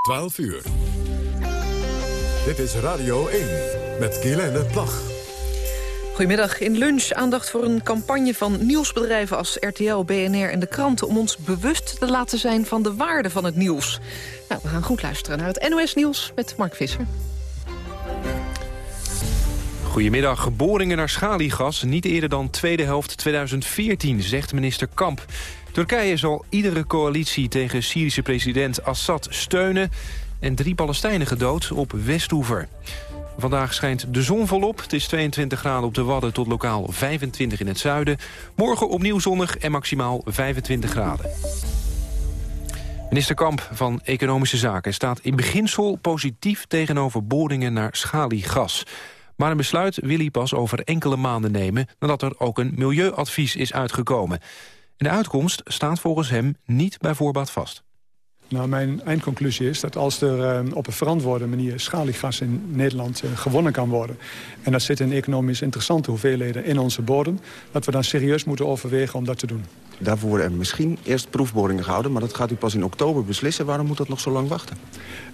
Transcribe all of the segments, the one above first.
12 uur. Dit is Radio 1 met Guylaine Plag. Goedemiddag. In lunch aandacht voor een campagne van nieuwsbedrijven als RTL, BNR en de kranten... om ons bewust te laten zijn van de waarde van het nieuws. Nou, we gaan goed luisteren naar het NOS Nieuws met Mark Visser. Goedemiddag. Boringen naar schaliegas niet eerder dan tweede helft 2014, zegt minister Kamp. Turkije zal iedere coalitie tegen Syrische president Assad steunen... en drie Palestijnen gedood op Westhoever. Vandaag schijnt de zon volop. Het is 22 graden op de Wadden tot lokaal 25 in het zuiden. Morgen opnieuw zonnig en maximaal 25 graden. Minister Kamp van Economische Zaken staat in beginsel positief tegenover boringen naar schaliegas. Maar een besluit wil hij pas over enkele maanden nemen... nadat er ook een milieuadvies is uitgekomen. De uitkomst staat volgens hem niet bij voorbaat vast. Nou, mijn eindconclusie is dat als er uh, op een verantwoorde manier schaliegas in Nederland uh, gewonnen kan worden... en dat zit in economisch interessante hoeveelheden in onze bodem... dat we dan serieus moeten overwegen om dat te doen. Daarvoor worden er misschien eerst proefboringen gehouden... maar dat gaat u pas in oktober beslissen. Waarom moet dat nog zo lang wachten?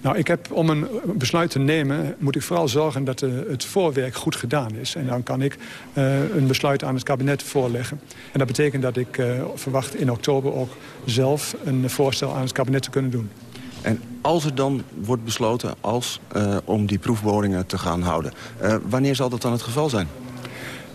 Nou, ik heb, om een besluit te nemen moet ik vooral zorgen dat uh, het voorwerk goed gedaan is. En dan kan ik uh, een besluit aan het kabinet voorleggen. En dat betekent dat ik uh, verwacht in oktober ook zelf een voorstel aan het kabinet te kunnen doen. En als er dan wordt besloten als, om die proefboringen te gaan houden... wanneer zal dat dan het geval zijn?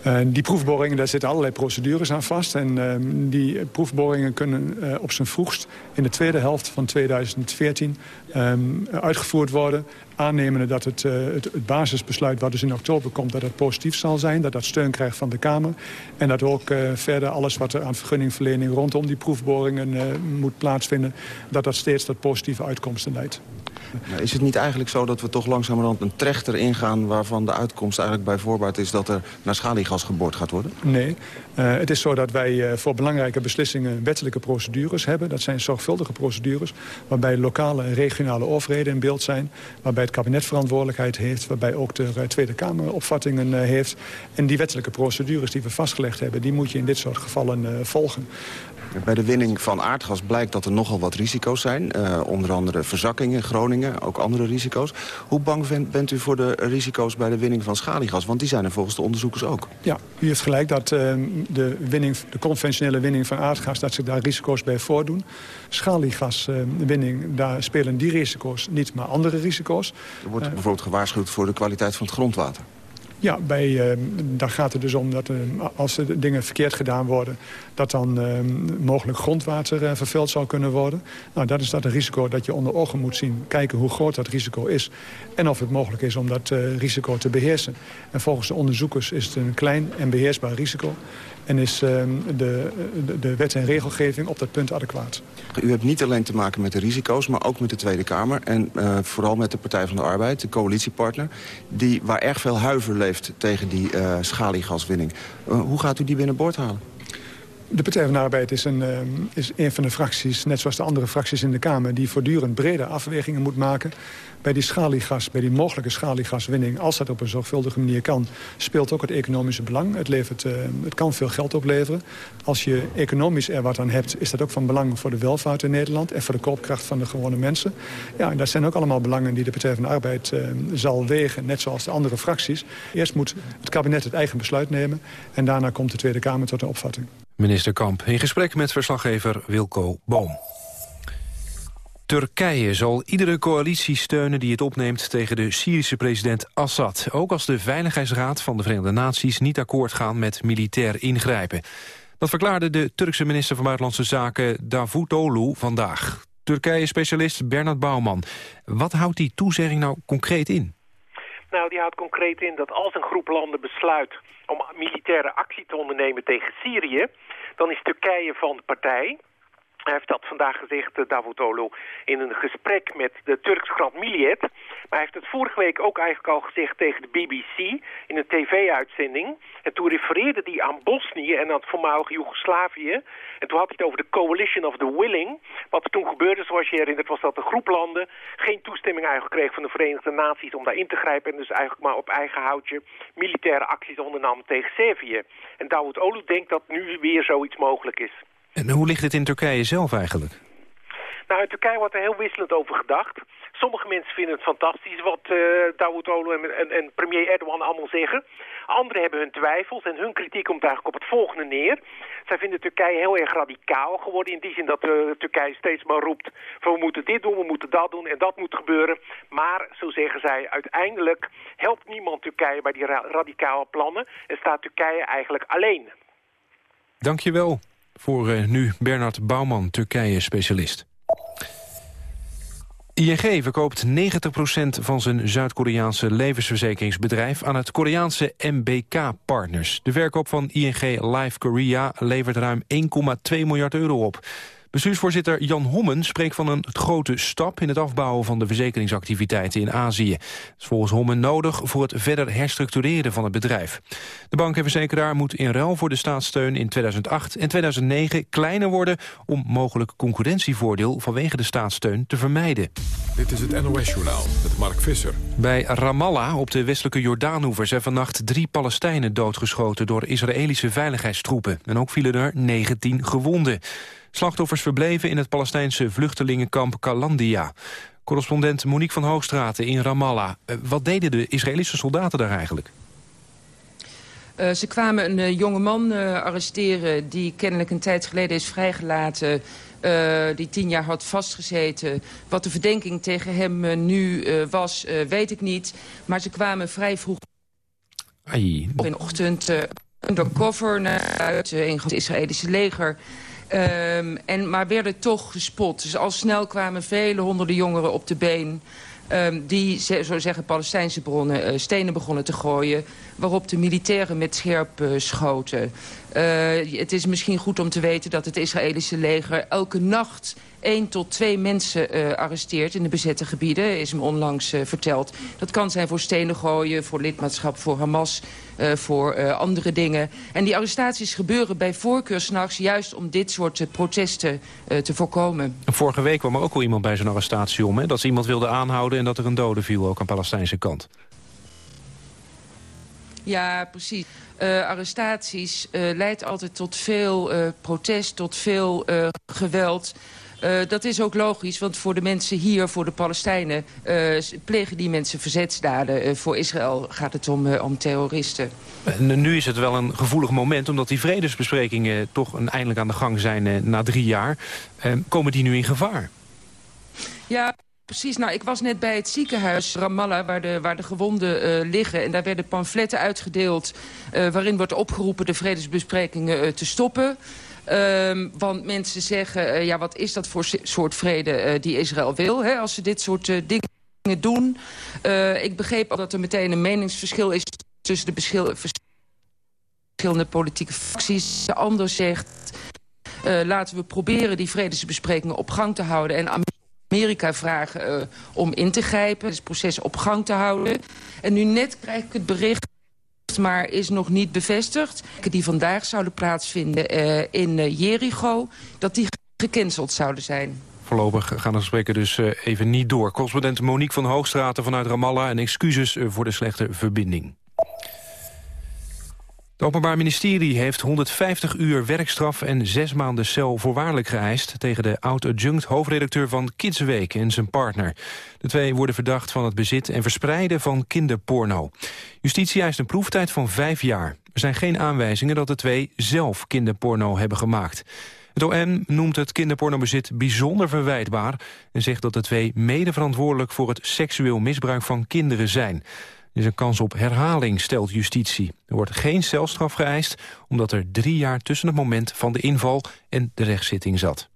Uh, die proefboringen, daar zitten allerlei procedures aan vast. En uh, die proefboringen kunnen uh, op zijn vroegst in de tweede helft van 2014 um, uitgevoerd worden. Aannemende dat het, het, het, basisbesluit wat dus in oktober komt, dat het positief zal zijn. Dat dat steun krijgt van de Kamer. En dat ook verder alles wat er aan vergunningverlening rondom die proefboringen moet plaatsvinden. Dat dat steeds tot positieve uitkomsten leidt. Is het niet eigenlijk zo dat we toch langzamerhand een trechter ingaan... waarvan de uitkomst eigenlijk bij voorbaat is dat er naar schaliegas geboord gaat worden? Nee. Uh, het is zo dat wij uh, voor belangrijke beslissingen wettelijke procedures hebben. Dat zijn zorgvuldige procedures waarbij lokale en regionale overheden in beeld zijn. Waarbij het kabinet verantwoordelijkheid heeft. Waarbij ook de uh, Tweede Kamer opvattingen heeft. En die wettelijke procedures die we vastgelegd hebben... die moet je in dit soort gevallen volgen. Bij de winning van aardgas blijkt dat er nogal wat risico's zijn. Uh, onder andere verzakkingen, Groningen, ook andere risico's. Hoe bang bent u voor de risico's bij de winning van schaliegas? Want die zijn er volgens de onderzoekers ook. Ja, u heeft gelijk dat uh, de, winning, de conventionele winning van aardgas... dat zich daar risico's bij voordoen. Schaliegaswinning, uh, daar spelen die risico's niet, maar andere risico's. Er wordt bijvoorbeeld gewaarschuwd voor de kwaliteit van het grondwater. Ja, bij, uh, daar gaat het dus om dat uh, als er dingen verkeerd gedaan worden... dat dan uh, mogelijk grondwater vervuild zou kunnen worden. Nou, dat is dat een risico dat je onder ogen moet zien. Kijken hoe groot dat risico is. En of het mogelijk is om dat risico te beheersen. En volgens de onderzoekers is het een klein en beheersbaar risico. En is de, de, de wet en regelgeving op dat punt adequaat. U hebt niet alleen te maken met de risico's, maar ook met de Tweede Kamer. En vooral met de Partij van de Arbeid, de coalitiepartner... Die, waar erg veel huiver leeft tegen die uh, schaliegaswinning. Uh, hoe gaat u die binnenboord halen? De Partij van de Arbeid is een, uh, is een van de fracties, net zoals de andere fracties in de Kamer... die voortdurend brede afwegingen moet maken. Bij die schaliegas, bij die mogelijke schaliegaswinning... als dat op een zorgvuldige manier kan, speelt ook het economische belang. Het, levert, uh, het kan veel geld opleveren. Als je economisch er wat aan hebt, is dat ook van belang voor de welvaart in Nederland... en voor de koopkracht van de gewone mensen. Ja, en dat zijn ook allemaal belangen die de Partij van de Arbeid uh, zal wegen... net zoals de andere fracties. Eerst moet het kabinet het eigen besluit nemen... en daarna komt de Tweede Kamer tot een opvatting. Minister Kamp in gesprek met verslaggever Wilco Boom. Turkije zal iedere coalitie steunen die het opneemt tegen de Syrische president Assad. Ook als de Veiligheidsraad van de Verenigde Naties niet akkoord gaan met militair ingrijpen. Dat verklaarde de Turkse minister van Buitenlandse Zaken Davutoglu vandaag. Turkije-specialist Bernard Bouwman. Wat houdt die toezegging nou concreet in? Nou, die houdt concreet in dat als een groep landen besluit om militaire actie te ondernemen tegen Syrië... dan is Turkije van de partij. Hij heeft dat vandaag gezegd, uh, Davutoglu, in een gesprek met de Turkse krant Milliyet. Maar hij heeft het vorige week ook eigenlijk al gezegd tegen de BBC in een tv-uitzending. En toen refereerde hij aan Bosnië en aan het voormalige Joegoslavië. En toen had hij het over de Coalition of the Willing. Wat er toen gebeurde, zoals je herinnert, was dat de groep landen geen toestemming eigenlijk kreeg van de Verenigde Naties om daar in te grijpen. En dus eigenlijk maar op eigen houtje militaire acties ondernam tegen Servië. En Davutoglu denkt dat nu weer zoiets mogelijk is. En hoe ligt het in Turkije zelf eigenlijk? Nou, in Turkije wordt er heel wisselend over gedacht. Sommige mensen vinden het fantastisch wat uh, Davutoglu en, en, en, premier Erdogan allemaal zeggen. Anderen hebben hun twijfels en hun kritiek komt eigenlijk op het volgende neer. Zij vinden Turkije heel erg radicaal geworden in die zin dat uh, Turkije steeds maar roept van we moeten dit doen, we moeten dat doen en dat moet gebeuren. Maar, zo zeggen zij, uiteindelijk helpt niemand Turkije bij die ra radicale plannen en staat Turkije eigenlijk alleen. Dankjewel voor uh, nu Bernard Bouwman, Turkije-specialist. ING verkoopt 90% van zijn Zuid-Koreaanse levensverzekeringsbedrijf aan het Koreaanse MBK Partners. De verkoop van ING Life Korea levert ruim 1,2 miljard euro op. Bestuursvoorzitter Jan Hommen spreekt van een grote stap... in het afbouwen van de verzekeringsactiviteiten in Azië. Dat is volgens Hommen nodig voor het verder herstructureren van het bedrijf. De bank en verzekeraar moet in ruil voor de staatssteun in 2008 en 2009 kleiner worden... om mogelijk concurrentievoordeel vanwege de staatssteun te vermijden. Dit is het NOS-journaal met Mark Visser. Bij Ramallah op de westelijke Jordaanhoever zijn vannacht drie Palestijnen doodgeschoten door Israëlische veiligheidstroepen. En ook vielen er 19 gewonden. Slachtoffers verbleven in het Palestijnse vluchtelingenkamp Kalandia. Correspondent Monique van Hoogstraten in Ramallah. Eh, wat deden de Israëlische soldaten daar eigenlijk? Uh, ze kwamen een uh, jonge man uh, arresteren die kennelijk een tijd geleden is vrijgelaten... die tien jaar had vastgezeten. Wat de verdenking tegen hem nu was, weet ik niet. Maar ze kwamen vrij vroeg Ai. in de ochtend undercover naar uit in het Israëlische leger... Um, en, maar werden toch gespot. Dus al snel kwamen vele honderden jongeren op de been... Um, die, zo zeggen Palestijnse bronnen, uh, stenen begonnen te gooien... waarop de militairen met scherp uh, schoten. Uh, het is misschien goed om te weten dat het Israëlische leger elke nacht één tot twee mensen uh, arresteert in de bezette gebieden, is me onlangs uh, verteld. Dat kan zijn voor stenen gooien, voor lidmaatschap, voor Hamas, uh, voor andere dingen. En die arrestaties gebeuren bij voorkeur s'nachts juist om dit soort protesten te voorkomen. Vorige week kwam er ook al iemand bij zijn arrestatie om, hè? dat ze iemand wilde aanhouden en dat er een dode viel, ook aan de Palestijnse kant. Ja, precies. Uh, arrestaties uh, leidt altijd tot veel uh, protest, tot veel geweld. Uh, dat is ook logisch, want voor de mensen hier, voor de Palestijnen... Uh, plegen die mensen verzetsdaden. Uh, voor Israël gaat het om, om terroristen. En nu is het wel een gevoelig moment... omdat die vredesbesprekingen toch een eindelijk aan de gang zijn na drie jaar. komen die nu in gevaar? Ja, Precies, nou ik was net bij het ziekenhuis Ramallah waar de, waar de gewonden uh, liggen. En daar werden pamfletten uitgedeeld uh, waarin wordt opgeroepen de vredesbesprekingen uh, te stoppen. Um, want mensen zeggen, uh, ja, wat is dat voor soort vrede uh, die Israël wil... Hè, als ze dit soort uh, dingen doen. ik begreep al dat er meteen een meningsverschil is... tussen de verschillende politieke fracties. De ander zegt, laten we proberen die vredesbesprekingen op gang te houden... en Amerika vragen om in te grijpen, het proces op gang te houden. En nu net krijg ik het bericht maar is nog niet bevestigd. Die vandaag zouden plaatsvinden uh, in uh, Jericho, dat die gecanceld zouden zijn. Voorlopig gaan de gesprekken dus uh, even niet door. Correspondent Monique van Hoogstraten vanuit Ramallah... en excuses voor de slechte verbinding. Het Openbaar Ministerie heeft 150 uur werkstraf en zes maanden cel voorwaardelijk geëist tegen de oud-adjunct hoofdredacteur van Kidsweek en zijn partner. De twee worden verdacht van het bezit en verspreiden van kinderporno. Justitie eist een proeftijd van vijf jaar. Er zijn geen aanwijzingen dat de twee zelf kinderporno hebben gemaakt. Het OM noemt het kinderpornobezit bijzonder verwijtbaar... en zegt dat de twee mede verantwoordelijk voor het seksueel misbruik van kinderen zijn is een kans op herhaling, stelt justitie. Er wordt geen celstraf geëist, omdat er drie jaar tussen het moment van de inval en de rechtszitting zat.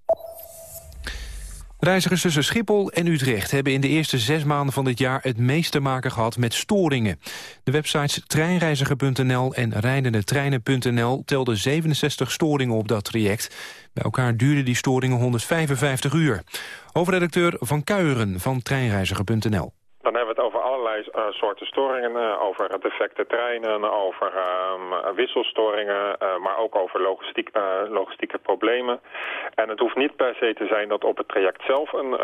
Reizigers tussen Schiphol en Utrecht hebben in de eerste zes maanden van dit jaar het meest te maken gehad met storingen. De websites treinreiziger.nl en rijdendetreinen.nl telden 67 storingen op dat traject. Bij elkaar duurden die storingen 155 uur. Hoofdredacteur Van Kuijeren van treinreiziger.nl. Dan hebben we het over allerlei uh, soorten storingen, uh, over defecte treinen, over uh, wisselstoringen, uh, maar ook over logistiek, logistieke problemen. En het hoeft niet per se te zijn dat op het traject zelf een,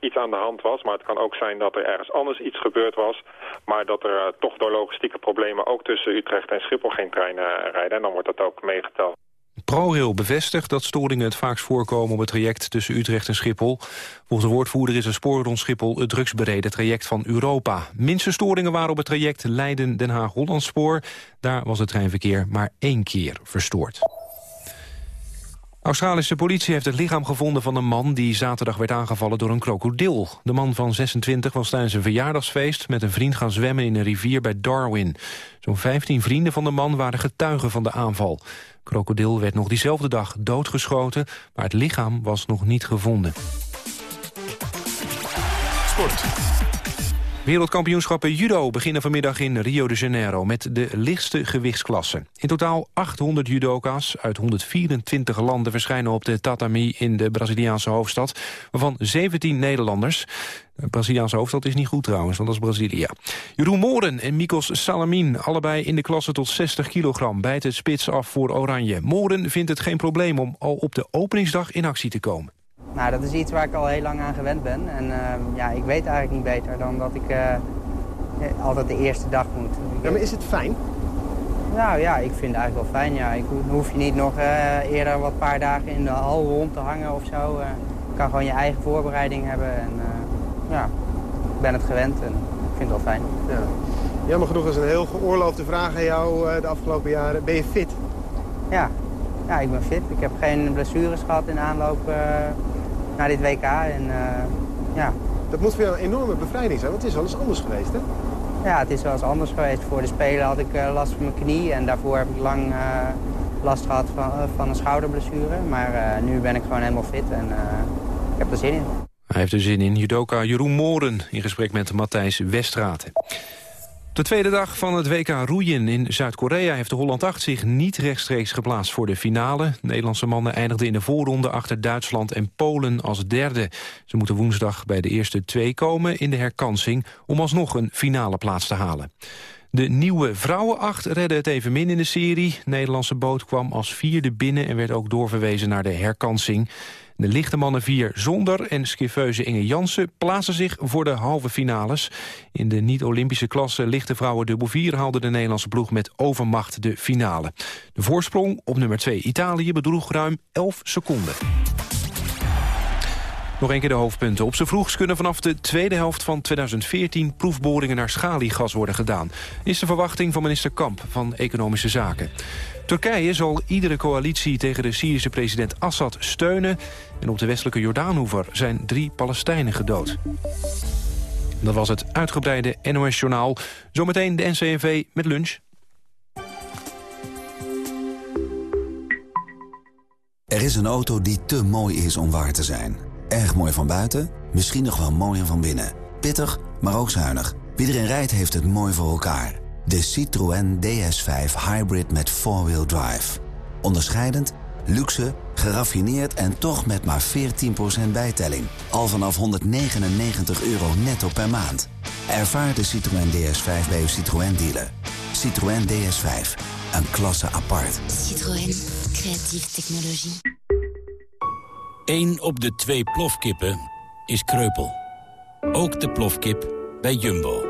iets aan de hand was, maar het kan ook zijn dat er ergens anders iets gebeurd was, maar dat er toch door logistieke problemen ook tussen Utrecht en Schiphol geen treinen rijden en dan wordt dat ook meegeteld. ProRail bevestigt dat storingen het vaakst voorkomen op het traject tussen Utrecht en Schiphol. Volgens de woordvoerder is een spoor rond Schiphol het drugsbereden traject van Europa. Minste storingen waren op het traject Leiden-Den Haag-Hollandspoor. Daar was het treinverkeer maar één keer verstoord. Australische politie heeft het lichaam gevonden van een man... die zaterdag werd aangevallen door een krokodil. De man van 26 was tijdens een verjaardagsfeest... met een vriend gaan zwemmen in een rivier bij Darwin. Zo'n 15 vrienden van de man waren getuigen van de aanval. Krokodil werd nog diezelfde dag doodgeschoten... maar het lichaam was nog niet gevonden. Sport. Wereldkampioenschappen judo beginnen vanmiddag in Rio de Janeiro... met de lichtste gewichtsklasse. In totaal 800 judoka's uit 124 landen verschijnen op de tatami... in de Braziliaanse hoofdstad, waarvan 17 Nederlanders. De Braziliaanse hoofdstad is niet goed trouwens, want dat is Brazilië. Jeroen Moren en Mikos Salamin, allebei in de klasse tot 60 kilogram... bijt het spits af voor Oranje. Moren vindt het geen probleem om al op de openingsdag in actie te komen. Nou, dat is iets waar ik al heel lang aan gewend ben. En uh, ja, ik weet eigenlijk niet beter dan dat ik uh, altijd de eerste dag moet. Ja, maar is het fijn? Nou ja, ik vind het eigenlijk wel fijn. Ja. Ik hoef je niet nog uh, eerder wat paar dagen in de hal rond te hangen of zo. je kan gewoon je eigen voorbereiding hebben. En ja, ik ben het gewend en ik vind het wel fijn. Ja. Jammer genoeg is een heel geoorloofde vraag aan jou de afgelopen jaren. Ben je fit? Ja. ja, ik ben fit. Ik heb geen blessures gehad in aanloop naar dit WK. En, uh, ja. Dat moet voor jou een enorme bevrijding zijn, want het is wel eens anders geweest, hè? Ja, het is wel eens anders geweest. Voor de Spelen had ik uh, last van mijn knie en daarvoor heb ik lang uh, last gehad van, van een schouderblessure. Maar nu ben ik gewoon helemaal fit en ik heb er zin in. Hij heeft er zin in. Judoka Jeroen Mooren in gesprek met Matthijs Westraten. De tweede dag van het WK roeien in Zuid-Korea heeft de Holland 8 zich niet rechtstreeks geplaatst voor de finale. Nederlandse mannen eindigden in de voorronde achter Duitsland en Polen als derde. Ze moeten woensdag bij de eerste twee komen in de herkansing om alsnog een finale plaats te halen. De nieuwe vrouwenacht redde het evenmin in de serie. De Nederlandse boot kwam als vierde binnen en werd ook doorverwezen naar de herkansing. De lichte mannen 4 zonder en skifeuze Inge Jansen plaatsen zich voor de halve finales. In de niet-Olympische klasse lichte vrouwen dubbel 4 haalde de Nederlandse ploeg met overmacht de finale. De voorsprong op nummer 2 Italië bedroeg ruim 11 seconden. Nog een keer de hoofdpunten. Op z'n vroegst kunnen vanaf de tweede helft van 2014... proefboringen naar schaliegas worden gedaan. Is de verwachting van minister Kamp van Economische Zaken. Turkije zal iedere coalitie tegen de Syrische president Assad steunen... en op de westelijke Jordaanhoever zijn drie Palestijnen gedood. Dat was het uitgebreide NOS-journaal. Zometeen de NCNV met lunch. Er is een auto die te mooi is om waar te zijn. Erg mooi van buiten, misschien nog wel mooier van binnen. Pittig, maar ook zuinig. Wie erin rijdt heeft het mooi voor elkaar. De Citroën DS5 Hybrid met 4-wheel drive. Onderscheidend, luxe, geraffineerd en toch met maar 14% bijtelling. Al vanaf 199 euro netto per maand. Ervaar de Citroën DS5 bij uw Citroën dealer. Citroën DS5, een klasse apart. Citroën, creatieve technologie. Eén op de twee plofkippen is kreupel. Ook de plofkip bij Jumbo.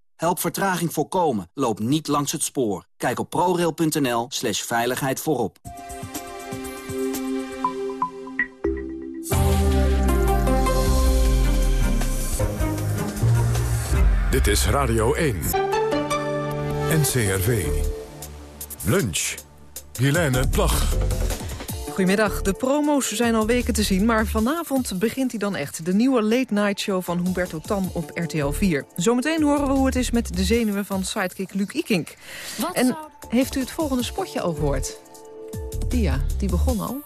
Help vertraging voorkomen. Loop niet langs het spoor. Kijk op prorail.nl slash veiligheid voorop. Dit is Radio 1. NCRV. Lunch. Helene Plag. Goedemiddag. De promo's zijn al weken te zien, maar vanavond begint hij dan echt. De nieuwe late night show van Humberto Tan op RTL 4. Zometeen horen we hoe het is met de zenuwen van sidekick Luc Ikink. en heeft u het volgende spotje al gehoord? Ja, die begon al.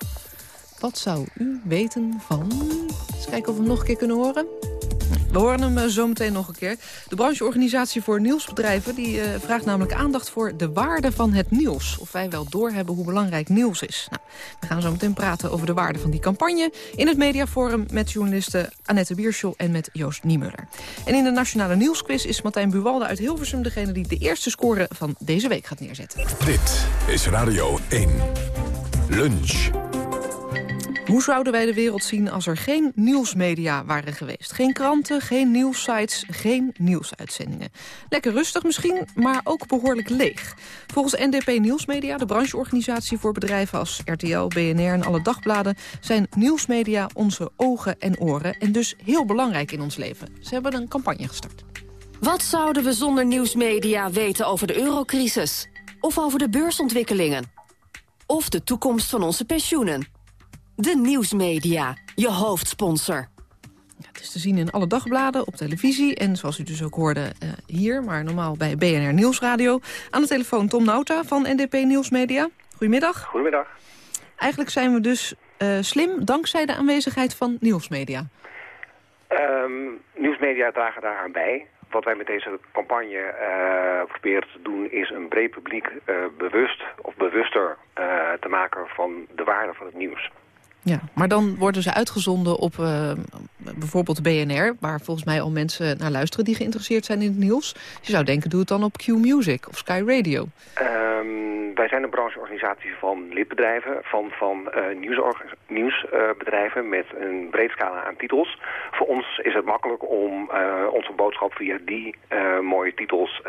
Wat zou u weten van... Eens kijken of we hem nog een keer kunnen horen. We horen hem eh, zo meteen nog een keer. De brancheorganisatie voor nieuwsbedrijven die, uh, vraagt namelijk aandacht voor de waarde van het nieuws. Of wij wel doorhebben hoe belangrijk nieuws is. Nou, we gaan zo meteen praten over de waarde van die campagne... in het mediaforum met journalisten Annette Bierschel en met Joost Niemuller. En in de Nationale Nieuwsquiz is Martijn Buwalde uit Hilversum... degene die de eerste score van deze week gaat neerzetten. Dit is Radio 1. Lunch. Hoe zouden wij de wereld zien als er geen nieuwsmedia waren geweest? Geen kranten, geen nieuwssites, geen nieuwsuitzendingen. Lekker rustig misschien, maar ook behoorlijk leeg. Volgens NDP Nieuwsmedia, de brancheorganisatie voor bedrijven als RTL, BNR en alle dagbladen... zijn nieuwsmedia onze ogen en oren en dus heel belangrijk in ons leven. Ze hebben een campagne gestart. Wat zouden we zonder nieuwsmedia weten over de eurocrisis? Of over de beursontwikkelingen? Of de toekomst van onze pensioenen? De Nieuwsmedia, je hoofdsponsor. Ja, het is te zien in alle dagbladen, op televisie... en zoals u dus ook hoorde uh, hier, maar normaal bij BNR Nieuwsradio. Aan de telefoon Tom Nauta van NDP Nieuwsmedia. Goedemiddag. Goedemiddag. Eigenlijk zijn we dus uh, slim dankzij de aanwezigheid van nieuwsmedia. Um, nieuwsmedia dragen daaraan bij. Wat wij met deze campagne uh, proberen te doen is een breed publiek bewust of bewuster te maken van de waarde van het nieuws. Ja, maar dan worden ze uitgezonden op uh, bijvoorbeeld BNR... waar volgens mij al mensen naar luisteren die geïnteresseerd zijn in het nieuws. Je zou denken, doe het dan op Q-Music of Sky Radio. Um, wij zijn een brancheorganisatie van lidbedrijven, van, van uh, nieuwsbedrijven... Uh, met een breed scala aan titels. Voor ons is het makkelijk om uh, onze boodschap via die mooie titels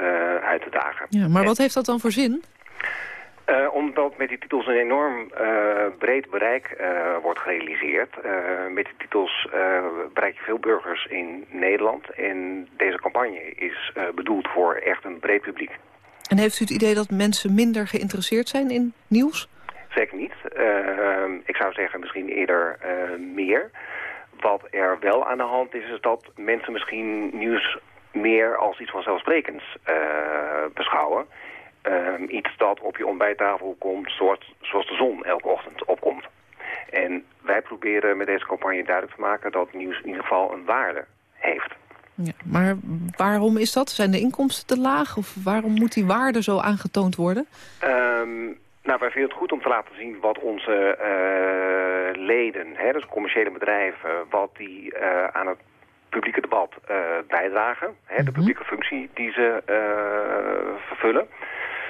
uit te dagen. Ja, maar wat heeft dat dan voor zin? Uh, omdat met die titels een enorm uh, breed bereik uh, wordt gerealiseerd. met die titels bereik je veel burgers in Nederland. En deze campagne is bedoeld voor echt een breed publiek. En heeft u het idee dat mensen minder geïnteresseerd zijn in nieuws? Zeker niet. ik zou zeggen misschien eerder meer. Wat er wel aan de hand is, is dat mensen misschien nieuws meer als iets vanzelfsprekends beschouwen. Um, iets dat op je ontbijttafel komt zoals, zoals de zon elke ochtend opkomt. En wij proberen met deze campagne duidelijk te maken dat nieuws in ieder geval een waarde heeft. Ja, maar waarom is dat? Zijn de inkomsten te laag? Of waarom moet die waarde zo aangetoond worden? Um, nou, wij vinden het goed om te laten zien wat onze uh, leden, hè, dus commerciële bedrijven, wat die uh, aan het publieke debat uh, bijdragen. Hè, de publieke functie die ze vervullen.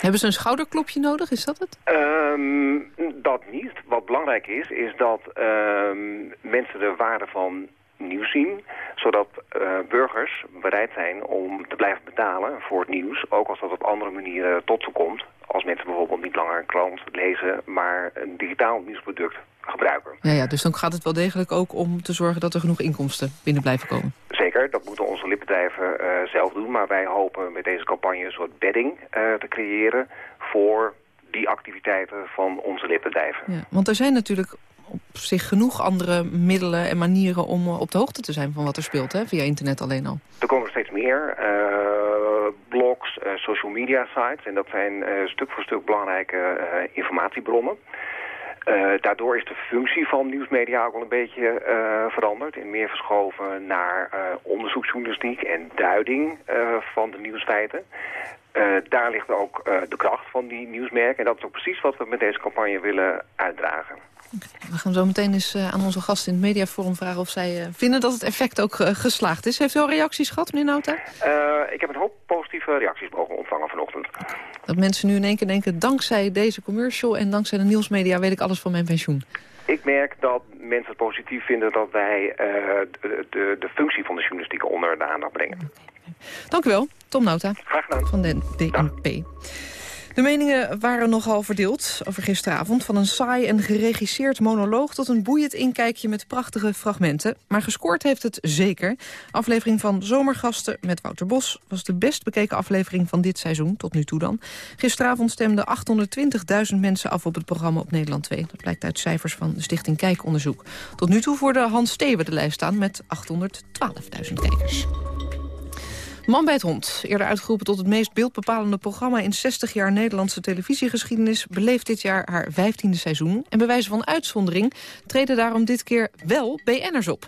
Hebben ze een schouderklopje nodig, is dat het? Um, dat niet. Wat belangrijk is, is dat um, mensen de waarde van nieuws zien. Zodat uh, burgers bereid zijn om te blijven betalen voor het nieuws. Ook als dat op andere manieren tot ze komt. Als mensen bijvoorbeeld niet langer een krant lezen, maar een digitaal nieuwsproduct gebruiken. Ja, ja, dus dan gaat het wel degelijk ook om te zorgen dat er genoeg inkomsten binnen blijven komen. Zeker, dat moeten onze lidbedrijven uh, zelf doen. Maar wij hopen met deze campagne een soort bedding uh, te creëren voor die activiteiten van onze lidbedrijven. Ja, want er zijn natuurlijk op zich genoeg andere middelen en manieren om uh, op de hoogte te zijn van wat er speelt, hè? via internet alleen al. Er komen steeds meer blogs, social media sites en dat zijn stuk voor stuk belangrijke informatiebronnen. Uh, daardoor is de functie van nieuwsmedia ook wel een beetje uh, veranderd. En meer verschoven naar uh, onderzoeksjournalistiek en duiding van de nieuwsfeiten. daar ligt ook de kracht van die nieuwsmerken. En dat is ook precies wat we met deze campagne willen uitdragen. We gaan zo meteen eens aan onze gasten in het mediaforum vragen... of zij vinden dat het effect ook geslaagd is. Heeft u al reacties gehad, meneer Nauta? ik heb een hoop positieve reacties mogen ontvangen vanochtend. Dat mensen nu in één keer denken... dankzij deze commercial en dankzij de nieuwsmedia... weet ik alles van mijn pensioen. Ik merk dat mensen het positief vinden dat wij uh, de, de, de, functie van de journalistiek onder de aandacht brengen. Dank u wel, Tom Nauta. Graag gedaan. Van de DNP. De meningen waren nogal verdeeld over gisteravond. Van een saai en geregisseerd monoloog tot een boeiend inkijkje met prachtige fragmenten. Maar gescoord heeft het zeker. Aflevering van Zomergasten met Wouter Bos was de best bekeken aflevering van dit seizoen, tot nu toe dan. Gisteravond stemden 820.000 mensen af op het programma op Nederland 2. Dat blijkt uit cijfers van de Stichting Kijkonderzoek. Tot nu toe voerde Hans Steven de lijst staan met 812.000 kijkers. Man bij het hond, eerder uitgeroepen tot het meest beeldbepalende programma... in 60 jaar Nederlandse televisiegeschiedenis... beleeft dit jaar haar 15e seizoen. En bij wijze van uitzondering treden daarom dit keer wel BN'ers op.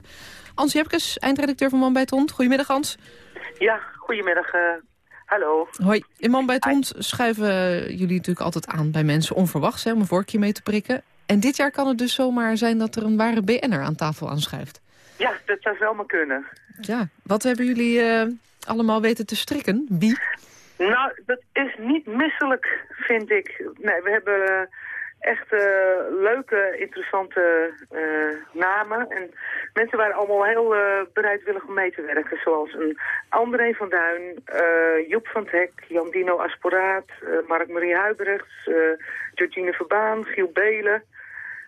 Ans Jepkes, eindredacteur van Man bij het hond. Goedemiddag, Ans. Ja, goedemiddag. Uh, hallo. Hoi. In Man bij het hond schuiven jullie natuurlijk altijd aan bij mensen onverwachts... Hè, om een vorkje mee te prikken. En dit jaar kan het dus zomaar zijn dat er een ware BN'er aan tafel aanschuift. Ja, dat zou zomaar kunnen. Ja, wat hebben jullie uh, allemaal weten te strikken? Wie? Nou, dat is niet misselijk, vind ik. Nee, we hebben echt uh, leuke, interessante uh, namen. En mensen waren allemaal heel uh, bereidwillig om mee te werken. Zoals een André van Duin, Joep van het Hek, Jan Dino Asporaat, Mark-Marie Huibrechts, Georgine Verbaan, Giel Belen.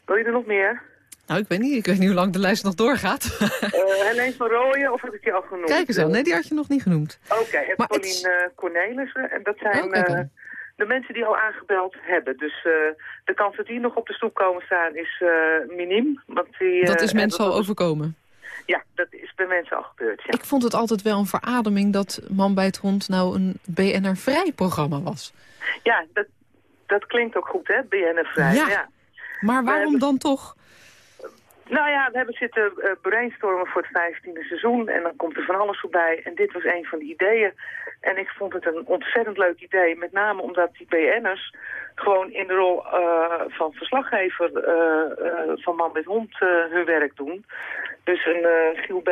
Wil je er nog meer? Nou, ik weet niet. Ik weet niet hoe lang de lijst nog doorgaat. Uh, Helene van Rooyen, of heb ik die al genoemd? Kijk eens aan. Nee, die had je nog niet genoemd. Oké, okay, en Pauline het... Cornelissen. En dat zijn oh, uh, de mensen die al aangebeld hebben. Dus uh, de kans dat die nog op de stoep komen staan is miniem. Want die, dat is mensen al overkomen? Ja, dat is bij mensen al gebeurd, ja. Ik vond het altijd wel een verademing dat Man bij het Hond nou een BNR-vrij programma was. Ja, dat, dat klinkt ook goed, hè, BNR-vrij. Ja. ja. Maar waarom dan toch? Nou ja, we hebben zitten uh, brainstormen voor het vijftiende seizoen en dan komt er van alles voorbij. En dit was een van de ideeën. En ik vond het een ontzettend leuk idee, met name omdat die BN'ers gewoon in de rol uh, van verslaggever uh, van Man met Hond hun werk doen. Dus een Giel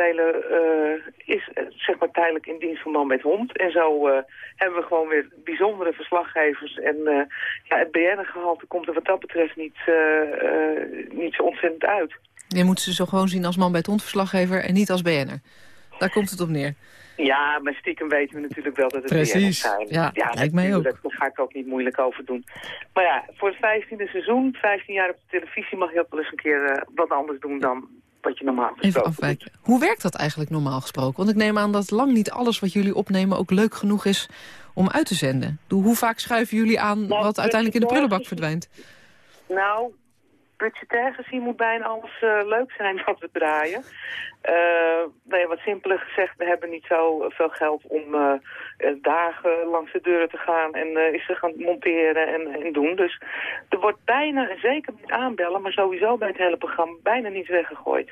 is zeg maar tijdelijk in dienst van Man met Hond. En zo hebben we gewoon weer bijzondere verslaggevers. En ja, het BN-gehalte komt er wat dat betreft niet, niet zo ontzettend uit. Je moet ze zo gewoon zien als man bij het hondverslaggever en niet als BN'er. Daar komt het op neer. Ja, maar stiekem weten we natuurlijk wel dat het Precies. zijn. Ja, ja lijkt mij ook. Daar ga ik ook niet moeilijk over doen. Maar ja, voor het vijftiende seizoen, 15 jaar op de televisie... mag je ook wel eens een keer uh, wat anders doen dan wat je normaal Even afwijken. Doet. Hoe werkt dat eigenlijk normaal gesproken? Want ik neem aan dat lang niet alles wat jullie opnemen ook leuk genoeg is om uit te zenden. Hoe vaak schuiven jullie aan nou, wat uiteindelijk in de prullenbak verdwijnt? Nou, budgetair gezien moet bijna alles uh, leuk zijn wat we draaien. Uh, nou ja, wat simpeler gezegd, we hebben niet zo veel geld om uh, dagen langs de deuren te gaan en is te gaan monteren en, en, doen. Dus er wordt bijna, zeker met aanbellen, maar sowieso bij het hele programma, bijna niets weggegooid.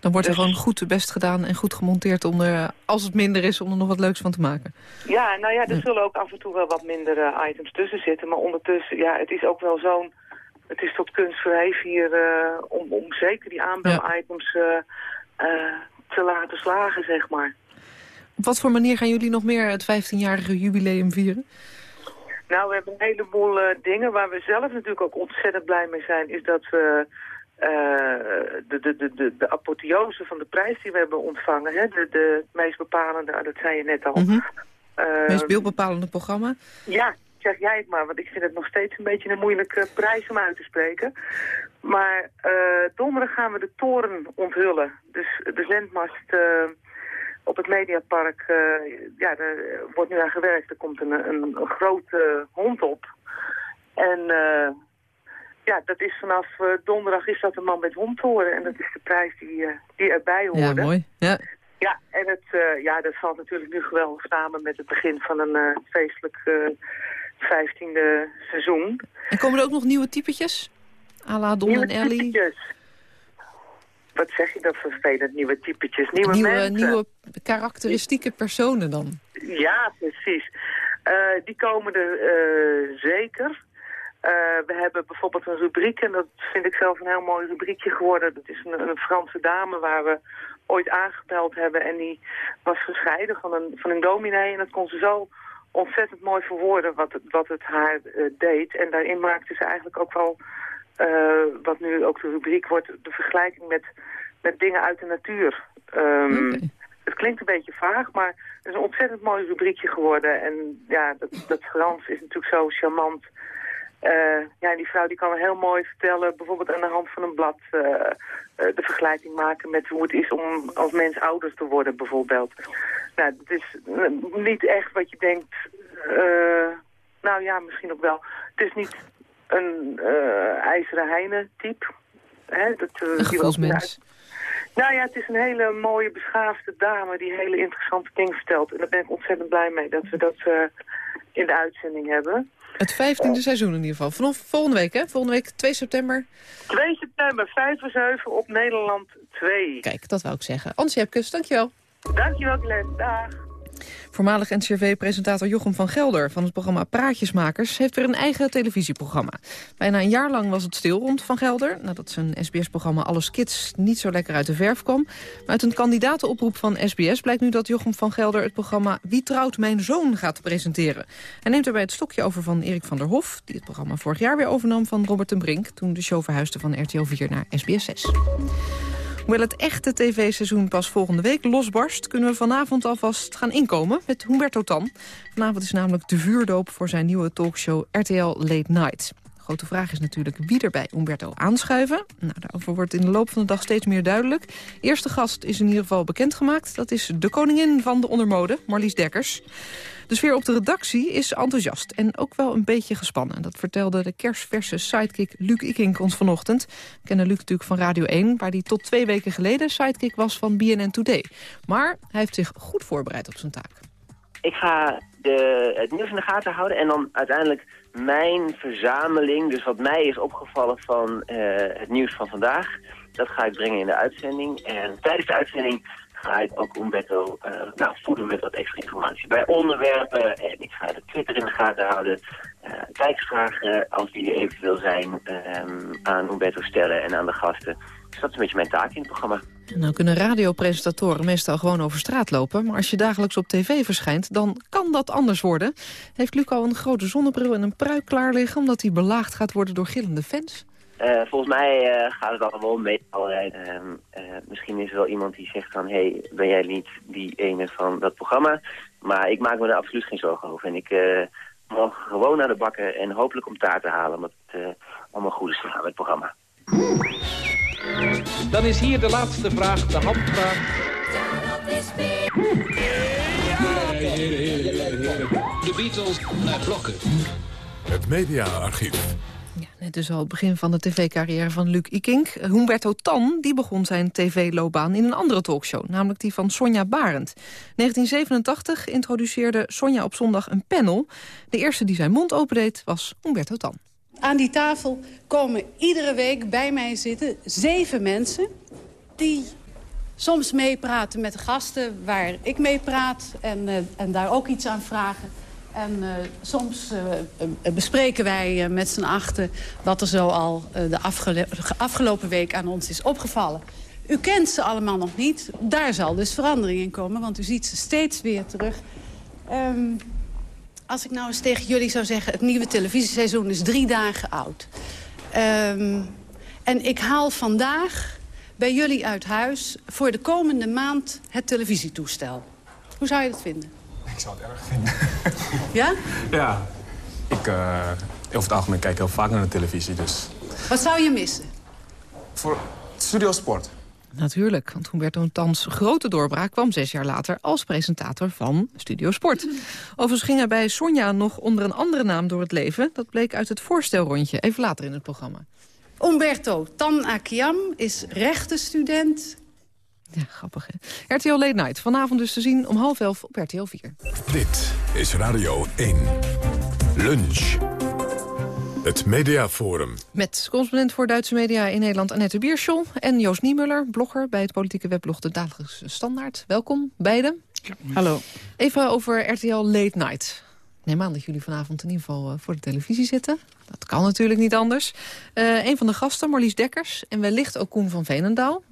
Dan wordt er dus- gewoon goed de best gedaan en goed gemonteerd om er, als het minder is, om er nog wat leuks van te maken. Ja, nou ja, er zullen ook af en toe wel wat minder items tussen zitten. Maar ondertussen, ja, het is ook wel zo'n het is tot kunst verheven hier uh, om, om zeker die aanbel-items uh, uh, te laten slagen, zeg maar. Op wat voor manier gaan jullie nog meer het 15-jarige jubileum vieren? Nou, we hebben een heleboel dingen waar we zelf natuurlijk ook ontzettend blij mee zijn. Is dat we de, de, de, de, de apotheose van de prijs die we hebben ontvangen, hè, de, de meest bepalende, dat zei je net al. Mm -hmm. meest beeldbepalende programma? Ja, zeg jij het maar, want ik vind het nog steeds een beetje een moeilijke prijs om uit te spreken. Maar uh, donderdag gaan we de toren onthullen. Dus de zendmast uh, op het Mediapark, uh, ja, er wordt nu aan gewerkt. Er komt een, een, een grote hond op. En ja, dat is vanaf donderdag is dat een man met hondtoren. En dat is de prijs die, die erbij hoorde. Ja, mooi. Ja. Ja, en het, ja, dat valt natuurlijk nu geweldig samen met het begin van een feestelijk vijftiende seizoen. En komen er ook nog nieuwe typetjes? A la Don nieuwe en Ellie? Typetjes. Wat zeg je dat vervelend, nieuwe typetjes, nieuwe, nieuwe mensen. Nieuwe karakteristieke personen dan? Ja, precies. Uh, die komen er uh, zeker. Uh, we hebben bijvoorbeeld een rubriek, en dat vind ik zelf een heel mooi rubriekje geworden. Dat is een, een Franse dame waar we ooit aangebeld hebben. En die was gescheiden van een, van een dominee. En dat kon ze zo ontzettend mooi verwoorden wat het, wat het haar uh, deed. En daarin maakte ze eigenlijk ook wel, uh, wat nu ook de rubriek wordt, de vergelijking met, met dingen uit de natuur. Um, okay. het klinkt een beetje vaag, maar het is een ontzettend mooi rubriekje geworden. En ja, dat, dat Frans is natuurlijk zo charmant. Uh, ja, die vrouw die kan heel mooi vertellen, bijvoorbeeld aan de hand van een blad, uh, uh, de vergelijking maken met hoe het is om als mens ouders te worden, bijvoorbeeld. Nou, het is niet echt wat je denkt, nou ja, misschien ook wel. Het is niet een ijzeren heine type. Hè, dat, een gevoelsmens. Nou ja, het is een hele mooie, beschaafde dame die hele interessante dingen vertelt. En daar ben ik ontzettend blij mee dat we dat in de uitzending hebben. Het vijftiende seizoen in ieder geval. Vanaf volgende week, hè? Volgende week 2 september. 2 september, 5 en 7 op Nederland 2. Kijk, dat wou ik zeggen. Antje Hepkes, dankjewel. Dankjewel, Glenn. Dag. Voormalig NCRV-presentator Jochem van Gelder van het programma Praatjesmakers... heeft weer een eigen televisieprogramma. Bijna een jaar lang was het stil rond Van Gelder... nadat zijn SBS-programma Alles Kids niet zo lekker uit de verf kwam. Maar uit een kandidatenoproep van SBS blijkt nu dat Jochem van Gelder... het programma Wie trouwt mijn zoon gaat presenteren. Hij neemt erbij het stokje over van Erik van der Hof... die het programma vorig jaar weer overnam van Robert ten Brink... toen de show verhuisde van RTL 4 naar SBS 6. Hoewel het echte tv-seizoen pas volgende week losbarst... kunnen we vanavond alvast gaan inkomen met Humberto Tan. Vanavond is namelijk de vuurdoop voor zijn nieuwe talkshow RTL Late Night. Grote vraag is natuurlijk wie er bij Umberto aanschuiven. Nou, daarover wordt in de loop van de dag steeds meer duidelijk. Eerste gast is in ieder geval bekendgemaakt. Dat is de koningin van de ondermode, Marlies Dekkers. De sfeer op de redactie is enthousiast en ook wel een beetje gespannen. Dat vertelde de kerstverse sidekick Luc Ikink ons vanochtend. We kennen Luc natuurlijk van Radio 1, waar hij tot twee weken geleden sidekick was van BNN Today. Maar hij heeft zich goed voorbereid op zijn taak. Ik ga de, het nieuws in de gaten houden en dan uiteindelijk mijn verzameling, dus wat mij is opgevallen van uh, het nieuws van vandaag, dat ga ik brengen in de uitzending. En tijdens de uitzending ga ik ook Umberto uh, nou, voeden met wat extra informatie bij onderwerpen. En ik ga de Twitter in de gaten houden. Uh, als die er eventueel zijn, um, aan Umberto stellen en aan de gasten. Dus dat is een beetje mijn taak in het programma. Nou kunnen radiopresentatoren meestal gewoon over straat lopen... maar als je dagelijks op tv verschijnt, dan kan dat anders worden. Heeft Luc al een grote zonnebril en een pruik klaar liggen... omdat hij belaagd gaat worden door gillende fans? Uh, volgens mij uh, gaat het allemaal mee. Uh, misschien is er wel iemand die zegt van... hé, hey, ben jij niet die ene van dat programma? Maar ik maak me er absoluut geen zorgen over. En ik mag gewoon naar de bakken en hopelijk om taart te halen... omdat het allemaal goed is gegaan met het programma. Dan is hier de laatste vraag, de handvraag. De Beatles naar blokken. Het mediaarchief. Ja, net dus al het begin van de tv-carrière van Luc Ikink. Humberto Tan die begon zijn tv-loopbaan in een andere talkshow, namelijk die van Sonja Barend. 1987 introduceerde Sonja op zondag een panel. De eerste die zijn mond opendeed was Humberto Tan. Aan die tafel komen iedere week bij mij zitten zeven mensen... die soms meepraten met de gasten waar ik mee praat... en, uh, en daar ook iets aan vragen. En uh, soms uh, bespreken wij met z'n achten... wat er zo al de afgelo afgelopen week aan ons is opgevallen. U kent ze allemaal nog niet. Daar zal dus verandering in komen, want u ziet ze steeds weer terug... Um, als ik nou eens tegen jullie zou zeggen... het nieuwe televisieseizoen is drie dagen oud. Um, en ik haal vandaag bij jullie uit huis... voor de komende maand het televisietoestel. Hoe zou je dat vinden? Ik zou het erg vinden. ja? Ja. Ik, uh, over het algemeen kijk heel vaak naar de televisie, dus... Wat zou je missen? Voor Studio Sport. Natuurlijk, want Humberto Tans grote doorbraak kwam zes jaar later als presentator van Studio Sport. Overigens ging hij bij Sonja nog onder een andere naam door het leven. Dat bleek uit het voorstelrondje, even later in het programma. Umberto Tan Akiam is rechtenstudent. Ja, grappig hè. RTL Late Night, vanavond dus te zien om half elf op RTL 4. Dit is Radio 1. Lunch. Het Mediaforum. Met correspondent voor Duitse media in Nederland Annette Bierschel... en Joost Niemuller, blogger bij het politieke webblog De Dagelijkse Standaard. Welkom, beiden. Hallo. Even over RTL Late Night. Neem aan dat jullie vanavond in ieder geval uh, voor de televisie zitten. Dat kan natuurlijk niet anders. Uh, een van de gasten, Marlies Dekkers, en wellicht ook Koen van Veenendaal.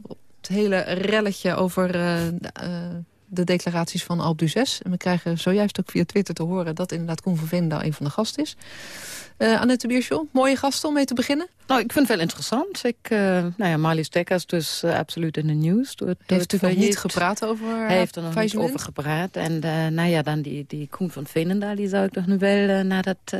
Het hele relletje over uh, de declaraties van d'Huez. En we krijgen zojuist ook via Twitter te horen... dat inderdaad Koen van Veenendaal een van de gasten is. Uh, Annette Bierschel, mooie gasten om mee te beginnen? Nou, ik vind het wel interessant. Ik, uh, nou ja, Marlies Dekkers dus uh, absoluut in de nieuws. Door, heeft u nog niet gepraat over Hij heeft er nog niet over gepraat. En nou ja, dan die, die Koen van Veenendaal... die zou ik toch nu wel na dat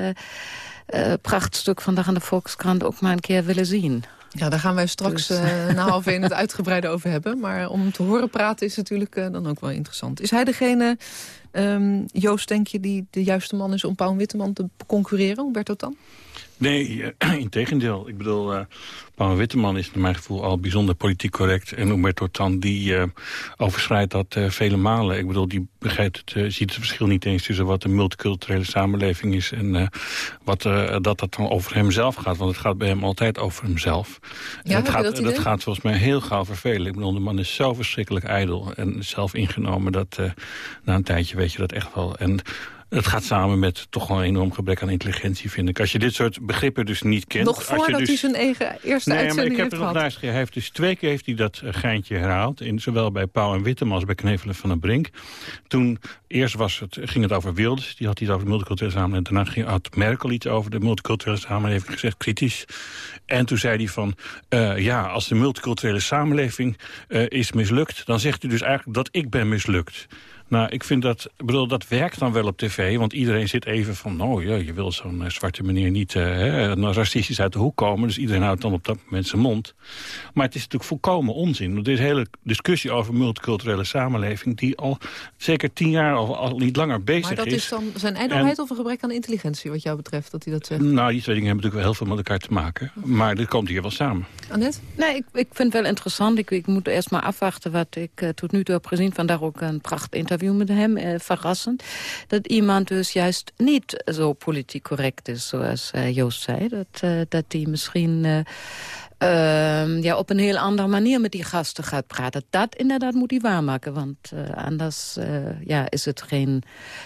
prachtstuk vandaag aan de Volkskrant... ook maar een keer willen zien. Ja, daar gaan wij straks dus. uh, na half één het uitgebreide over hebben. Maar om hem te horen praten is natuurlijk uh, dan ook wel interessant. Is hij degene, um, Joost, denk je, die de juiste man is om Paul Witteman te concurreren? Hoe werd dat dan? Nee, uh, in tegendeel. Ik bedoel, uh, Paul Witteman is naar mijn gevoel al bijzonder politiek correct. En Humberto Tan, die uh, overschrijdt dat vele malen. Ik bedoel, die begrijpt het, ziet het verschil niet eens tussen wat een multiculturele samenleving is... en wat, dat dat dan over hemzelf gaat. Want het gaat bij hem altijd over hemzelf. Ja, dat, gaat, dat, gaat volgens mij heel gauw vervelen. Ik bedoel, de man is zo verschrikkelijk ijdel en zelf ingenomen... dat na een tijdje weet je dat echt wel... En, het gaat samen met toch wel een enorm gebrek aan intelligentie, vind ik. Als je dit soort begrippen dus niet kent... Nog voordat dus... hij zijn eigen eerste nee, uitzending maar ik heb er nog naast Hij heeft dus twee keer heeft hij dat eh, geintje herhaald. In, zowel bij Pauw en Wittem als bij Knevelen van den Brink. Toen, eerst was het, ging het over Wilders. Die had iets over de multiculturele samenleving. En daarna ging, had Merkel iets over de multiculturele samenleving gezegd, kritisch. En toen zei hij van, uh, ja, als de multiculturele samenleving uh, is mislukt... dan zegt u dus eigenlijk dat ik ben mislukt. Nou, ik vind dat, bedoel, dat werkt dan wel op tv. Want iedereen zit even van, nou ja, je wil zo'n uh, zwarte meneer niet uh, hè, racistisch uit de hoek komen. Dus iedereen houdt dan op dat moment zijn mond. Maar het is natuurlijk volkomen onzin. Want deze hele discussie over multiculturele samenleving... die al zeker tien jaar of al niet langer bezig is. Maar dat is, dan zijn ijdelheid of een gebrek aan intelligentie wat jou betreft, dat hij dat zegt? Nou, die twee dingen hebben natuurlijk wel heel veel met elkaar te maken. Maar dit komt hier wel samen. Annette? Nee, ik, ik vind het wel interessant. Ik, ik moet eerst maar afwachten wat ik uh, tot nu toe heb gezien. Vandaag ook een pracht interview met hem, eh, verrassend. Dat iemand dus juist niet zo politiek correct is, zoals uh, Joost zei. Dat, uh, dat die misschien... Uh, uh, ja, op een heel andere manier met die gasten gaat praten. Dat inderdaad moet hij waarmaken, want uh, anders uh, ja, is het geen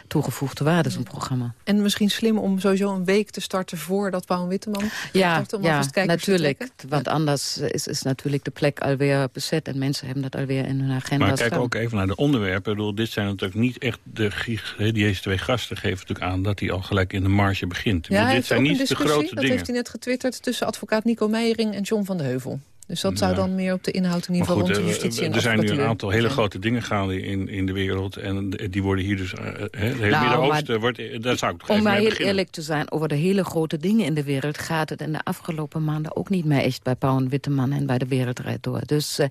toegevoegde waarde, zo'n programma. En misschien slim om sowieso een week te starten voordat Paul Witteman ja, om ja, natuurlijk. Want anders is, is natuurlijk de plek alweer bezet en mensen hebben dat alweer in hun agenda Maar kijk staan. ook even naar de onderwerpen. Ik bedoel, dit zijn natuurlijk niet echt de... Deze twee gasten geven natuurlijk aan dat hij al gelijk in de marge begint. Ja, bedoel, dit zijn niet de grote dat dingen. heeft hij net getwitterd tussen advocaat Nico Meijering en John van de Heuvel. Dus dat zou dan meer op de inhoud in ieder geval rond de justitie en Er zijn nu een aantal hele grote dingen gaande in, in de wereld. En die worden hier dus... Uh, het hele Nou, Midden-Oosten wordt... Daar zou ik toch Om maar heel beginnen. eerlijk te zijn, over de hele grote dingen in de wereld... gaat het in de afgelopen maanden ook niet meer echt bij Paul en Witteman... en bij de Wereldrijd door. Dus uh,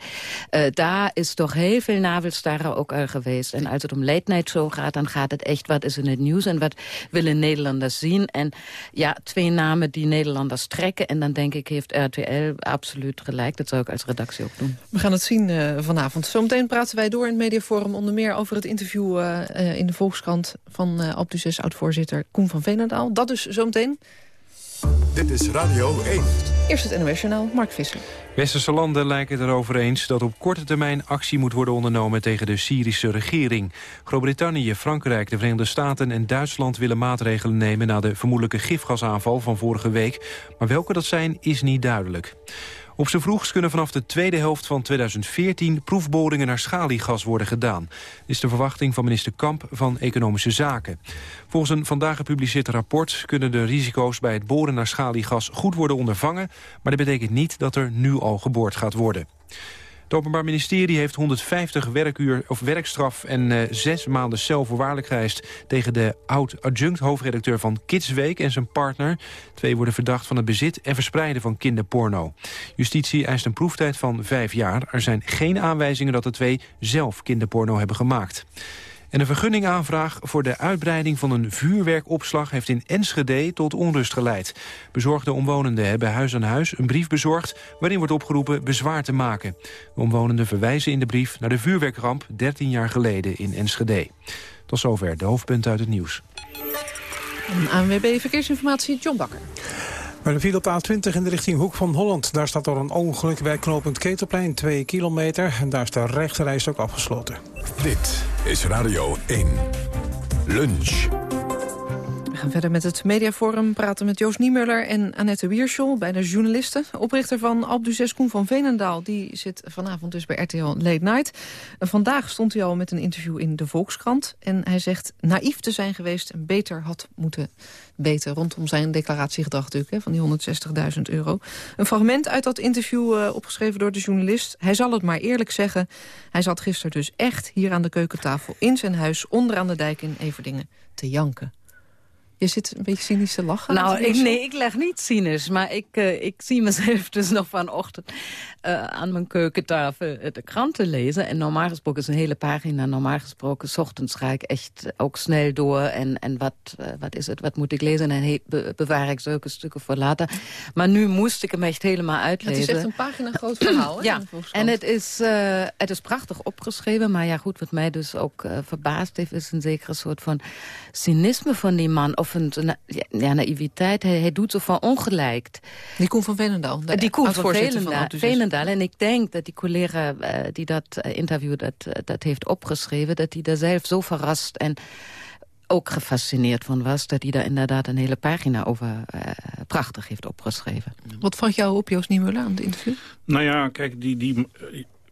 uh, daar is toch heel veel navelstaren ook al geweest. En als het om late night show gaat, dan gaat het echt... wat is in het nieuws en wat willen Nederlanders zien. En ja, twee namen die Nederlanders trekken. En dan denk ik, heeft RTL absoluut gelijk. Dat zou ik als redactie ook doen. We gaan het zien uh, vanavond. Zometeen praten wij door in het mediaforum onder meer over het interview uh, uh, in de Volkskrant van uh, Alp d'Huez oud-voorzitter Koen van Veenendaal. Dat dus zometeen. Dit is Radio 1. Eerst het NOS Journaal, Mark Visser. Westerse landen lijken het erover eens dat op korte termijn actie moet worden ondernomen tegen de Syrische regering. Groot-Brittannië, Frankrijk, de Verenigde Staten en Duitsland willen maatregelen nemen na de vermoedelijke gifgasaanval van vorige week. Maar welke dat zijn is niet duidelijk. Op z'n vroegst kunnen vanaf de tweede helft van 2014 proefboringen naar schaliegas worden gedaan. Dit is de verwachting van minister Kamp van Economische Zaken. Volgens een vandaag gepubliceerd rapport kunnen de risico's bij het boren naar schaliegas goed worden ondervangen. Maar dat betekent niet dat er nu al geboord gaat worden. Het Openbaar Ministerie heeft 150 werkuur of werkstraf en uh, zes maanden cel voorwaardelijk geëist tegen de oud-adjunct hoofdredacteur van Kidsweek en zijn partner. Twee worden verdacht van het bezit en verspreiden van kinderporno. Justitie eist een proeftijd van vijf jaar. Er zijn geen aanwijzingen dat de twee zelf kinderporno hebben gemaakt. En een vergunningaanvraag voor de uitbreiding van een vuurwerkopslag heeft in Enschede tot onrust geleid. Bezorgde omwonenden hebben huis aan huis een brief bezorgd waarin wordt opgeroepen bezwaar te maken. De omwonenden verwijzen in de brief naar de vuurwerkramp 13 jaar geleden in Enschede. Tot zover de hoofdpunten uit het nieuws. ANWB Verkeersinformatie, John Bakker. Bij de op A20 in de richting Hoek van Holland. Daar staat door een ongeluk bij knooppunt Ketelplein 2 kilometer. En daar is de rechterreis ook afgesloten. Dit is Radio 1. Lunch. Gaan verder met het mediaforum. Praten met Joost Niemuller en Annette Wierschel, beide journalisten. Oprichter van Alpduces Koen van Veenendaal. Die zit vanavond dus bij RTL Late Night. Vandaag stond hij al met een interview in de Volkskrant. En hij zegt naïef te zijn geweest en beter had moeten weten... rondom zijn declaratiegedrag natuurlijk, hè, van die 160.000 euro. Een fragment uit dat interview uh, opgeschreven door de journalist. Hij zal het maar eerlijk zeggen. Hij zat gisteren dus echt hier aan de keukentafel in zijn huis... onderaan de dijk in Everdingen te janken. Je zit een beetje cynisch te lachen. Nou, ik, nee, ik leg niet cynisch. Maar ik, uh, ik zie mezelf dus nog vanochtend uh, aan mijn keukentafel de krant te lezen. En normaal gesproken is een hele pagina. Normaal gesproken, s ochtends ga ik echt ook snel door. En, en wat, uh, wat is het, wat moet ik lezen? En dan be bewaar ik zulke stukken voor later. Maar nu moest ik hem echt helemaal uitlezen. Het is echt een pagina groot verhaal, hè? ja, en het is, het is prachtig opgeschreven. Maar ja, goed, wat mij dus ook verbaasd heeft... is een zekere soort van cynisme van die man of een ja, naïviteit. Hij, hij, doet zo van ongelijk. Die komt van Venendaal. Die komt van Venendaal. Venendaal. En ik denk dat die collega uh, die dat uh, interview dat, uh, dat heeft opgeschreven... dat hij daar zelf zo verrast en ook gefascineerd van was... dat hij daar inderdaad een hele pagina over prachtig heeft opgeschreven. Wat vond jou op, Joost Niemuller, aan het interview? Nou ja, kijk, die, die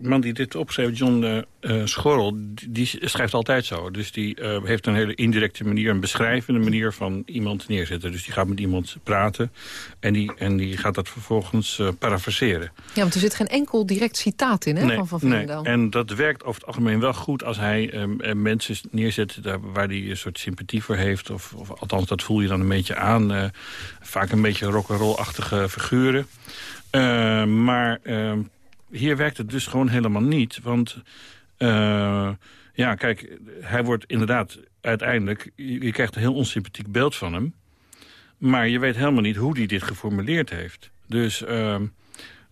man die dit opschreef, John uh, uh, Schorrel, die schrijft altijd zo. Dus die uh, heeft een hele indirecte manier, een beschrijvende manier van iemand neerzetten. Dus die gaat met iemand praten en die, en die gaat dat vervolgens parafraseren. Ja, want er zit geen enkel direct citaat in hè, nee, van Van nee. En dat werkt over het algemeen wel goed als hij mensen neerzet waar hij een soort sympathie voor heeft. Of, of althans, dat voel je dan een beetje aan. vaak een beetje rock'n'roll-achtige figuren. maar hier werkt het dus gewoon helemaal niet. Want uh, ja, kijk, hij wordt inderdaad uiteindelijk... Je, krijgt een heel onsympathiek beeld van hem. Maar je weet helemaal niet hoe hij dit geformuleerd heeft. Dus uh,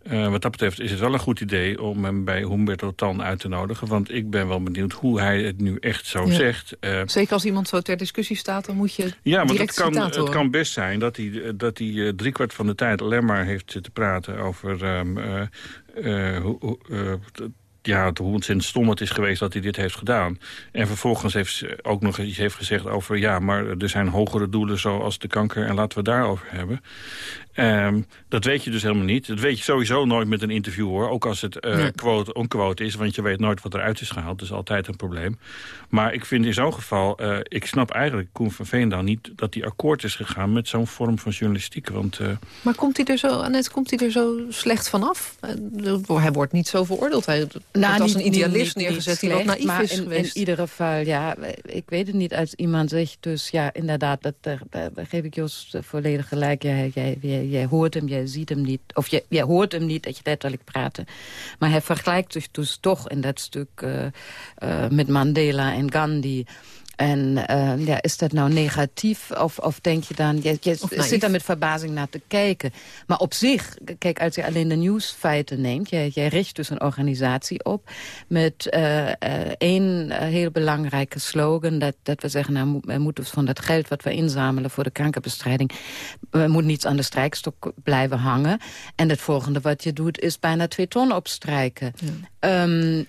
uh, wat dat betreft is het wel een goed idee om hem bij Humberto Tan uit te nodigen. Want ik ben wel benieuwd hoe hij het nu echt zo ja. zegt. Uh, Zeker als iemand zo ter discussie staat, dan moet je Ja, maar het kan, het kan best zijn dat hij, dat hij uh, driekwart van de tijd alleen maar heeft zitten praten over... Um, hoe, ja, hoe ontzettend stom het is geweest dat hij dit heeft gedaan. En vervolgens heeft ze ook nog iets heeft gezegd over... ja, maar er zijn hogere doelen zoals de kanker en laten we daarover hebben. Um, dat weet je dus helemaal niet. Dat weet je sowieso nooit met een interview, hoor. Ook als het uh, nee. quote onquote is, want je weet nooit wat eruit is gehaald. Dat is altijd een probleem. Maar ik vind in zo'n geval... Uh, ik snap eigenlijk Koen van Veendaal niet dat hij akkoord is gegaan... met zo'n vorm van journalistiek. Want, uh, maar komt hij er zo, Annette, komt hij er zo slecht vanaf? hij wordt niet zo veroordeeld. Hij nou, wordt als niet, een idealist niet, neergezet die wat naïef maar is in, geweest. in ieder geval, ja, ik weet het niet. Als iemand zegt, dus ja, inderdaad, dat, daar, daar geef ik Jos volledig gelijk. Jij, jij, jij, jij hoort hem, jij ziet hem niet. Of je hoort hem niet, dat je letterlijk praten. Maar hij vergelijkt zich dus toch in dat stuk uh, uh, met Mandela en Gandhi. En uh, ja, is dat nou negatief? Of, of denk je dan, je, je zit daar met verbazing naar te kijken. Maar op zich, kijk, als je alleen de nieuwsfeiten neemt... jij, jij richt dus een organisatie op met uh, uh, één heel belangrijke slogan... dat, dat we zeggen, nou, we moeten van dat geld wat we inzamelen... voor de kankerbestrijding, we moeten niet aan de strijkstok blijven hangen. En het volgende wat je doet, is bijna twee ton opstrijken. Ja. Um,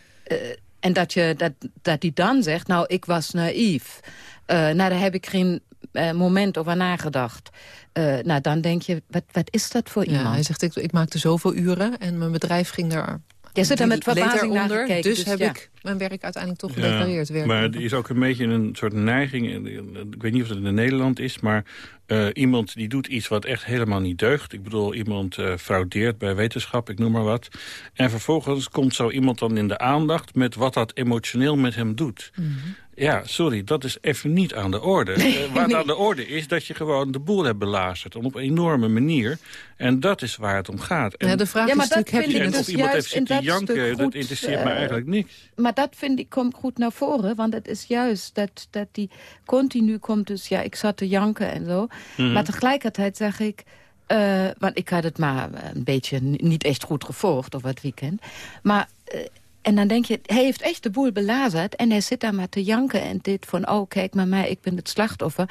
en dat, je, dat, dat hij dan zegt, nou, ik was naïef. Uh, nou, daar heb ik geen uh, moment over nagedacht. Uh, nou, dan denk je, wat, wat is dat voor ja, iemand? Hij zegt, ik, ik maakte zoveel uren en mijn bedrijf ging daar... Je zit er met verbazing naar gekeken, dus, dus heb ja. ik mijn werk uiteindelijk toch gedeclareerd. Ja, maar er is ook een beetje een soort neiging, ik weet niet of het in Nederland is... maar uh, iemand die doet iets wat echt helemaal niet deugt. Ik bedoel, iemand uh, fraudeert bij wetenschap, ik noem maar wat. En vervolgens komt zo iemand dan in de aandacht... met wat dat emotioneel met hem doet. Mm -hmm. Ja, sorry, dat is even niet aan de orde. Nee, uh, wat nee. aan de orde is dat je gewoon de boel hebt belazerd. Op een enorme manier. En dat is waar het om gaat. En, ja, de vraag ja, is natuurlijk, heb je dus en of iemand heeft zitten janken, goed, dat interesseert uh, mij eigenlijk niks. Maar dat vind ik, komt goed naar voren. Want het is juist dat, dat die continu komt. Dus ja, ik zat te janken en zo. Mm Mhm. -hmm. Maar tegelijkertijd zeg ik... Uh, want ik had het maar een beetje niet echt goed gevolgd over het weekend. Maar... Uh, en dan denk je, hij heeft echt de boel belazerd... en hij zit daar maar te janken en dit van... oh, kijk maar mij, ik ben het slachtoffer.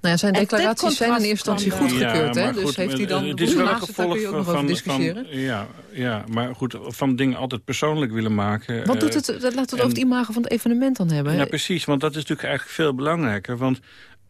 Nou ja, zijn declaraties zijn in eerste instantie goedgekeurd, ja, hè? Dus goed, heeft hij dan het is wel een gevolg van, van, van, ja, ja, maar goed, van dingen altijd persoonlijk willen maken. Wat doet het, dat laten we het over het imago van het evenement dan hebben. Ja, precies, want dat is natuurlijk eigenlijk veel belangrijker. Want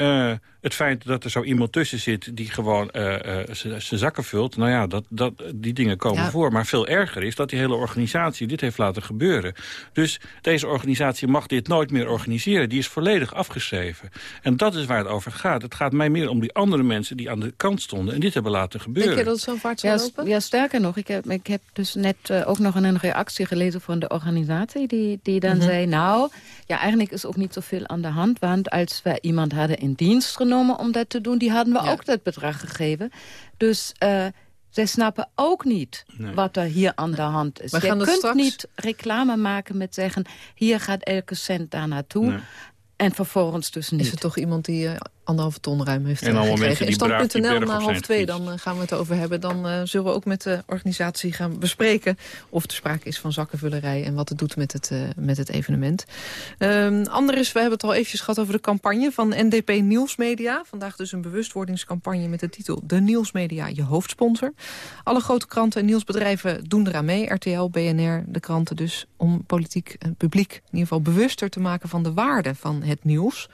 Uh, het feit dat er zo iemand tussen zit die gewoon uh, uh, zijn zakken vult... nou ja, dat, dat, die dingen komen voor. Maar veel erger is dat die hele organisatie dit heeft laten gebeuren. Dus deze organisatie mag dit nooit meer organiseren. Die is volledig afgeschreven. En dat is waar het over gaat. Het gaat mij meer om die andere mensen die aan de kant stonden... en dit hebben laten gebeuren. Denk je dat zo vaart zal ja, Ja, sterker nog. Ik heb, ik heb dus net ook nog een reactie gelezen van de organisatie... die, die dan mm -hmm. zei, nou, ja, eigenlijk is ook niet zoveel aan de hand... want als we iemand hadden in dienst genomen om dat te doen... die hadden we ja. ook dat bedrag gegeven. Dus uh, zij snappen ook niet nee. wat er hier aan de hand is. Je kunt straks... niet reclame maken met zeggen... hier gaat elke cent daar naartoe. Nee. En vervolgens dus niet. Is er toch iemand die uh, anderhalve ton ruim heeft En die Stand.nl na half twee, dan uh, gaan we het over hebben. Dan uh, zullen we ook met de organisatie gaan bespreken... of er sprake is van zakkenvullerij en wat het doet met het, met het evenement. Um, Anders, we hebben het al eventjes gehad over de campagne van NDP Nieuwsmedia. Vandaag dus een bewustwordingscampagne met de titel... De Nieuwsmedia, je hoofdsponsor. Alle grote kranten en nieuwsbedrijven doen eraan mee. RTL, BNR, de kranten dus. Om politiek en publiek in ieder geval bewuster te maken... van de waarde van het nieuws.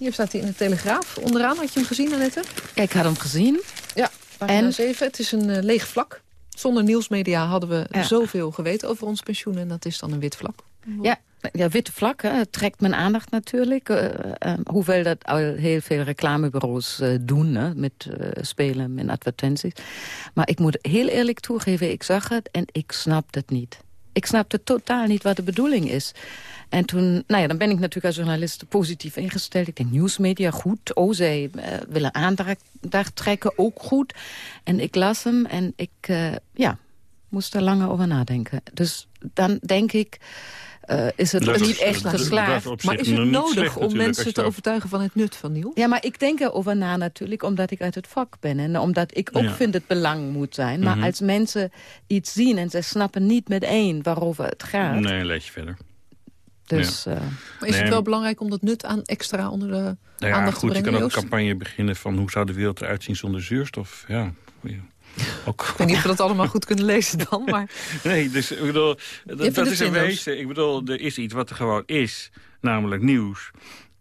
Hier staat hij in de Telegraaf. Onderaan, had je hem gezien, Annette? Ik had hem gezien. Ja, pagina en... 7. Het is een uh, leeg vlak. Zonder nieuwsmedia hadden we ja. zoveel geweten over ons pensioen. En dat is dan een wit vlak. Ja, ja witte vlak, hè. Trekt mijn aandacht natuurlijk. Uh, uh, hoewel dat al heel veel reclamebureaus doen, hè, met spelen en advertenties. Maar ik moet heel eerlijk toegeven, ik zag het en ik snap het niet. Ik snapte totaal niet wat de bedoeling is. En toen, nou ja, dan ben ik natuurlijk als journalist positief ingesteld. Ik denk, nieuwsmedia, goed. Oh, zij uh, willen aandacht trekken, ook goed. En ik las hem en ik, uh, ja, moest er langer over nadenken. Dus dan denk ik... Uh, is het dat niet is, echt geslaagd. Maar is het nodig om mensen te overtuigen van het nut van nieuws? Ja, maar ik denk erover na natuurlijk, omdat ik uit het vak ben. En omdat ik ook Ja. vind het belang moet zijn. Maar Mhm. als mensen iets zien en ze snappen niet meteen waarover het gaat. Nee, lees je verder. Dus, Ja. eh, Maar is Nee, het wel belangrijk om dat nut aan extra onder de Nou ja, aandacht goed, te je brengen, kan ook een campagne beginnen van hoe zou de wereld eruit zien zonder zuurstof. Ja, ook. Ik weet niet of we dat allemaal goed kunnen lezen dan, maar... Nee, dus ik bedoel, dat, is een wezen. Ik bedoel, er is iets wat er gewoon is, namelijk nieuws.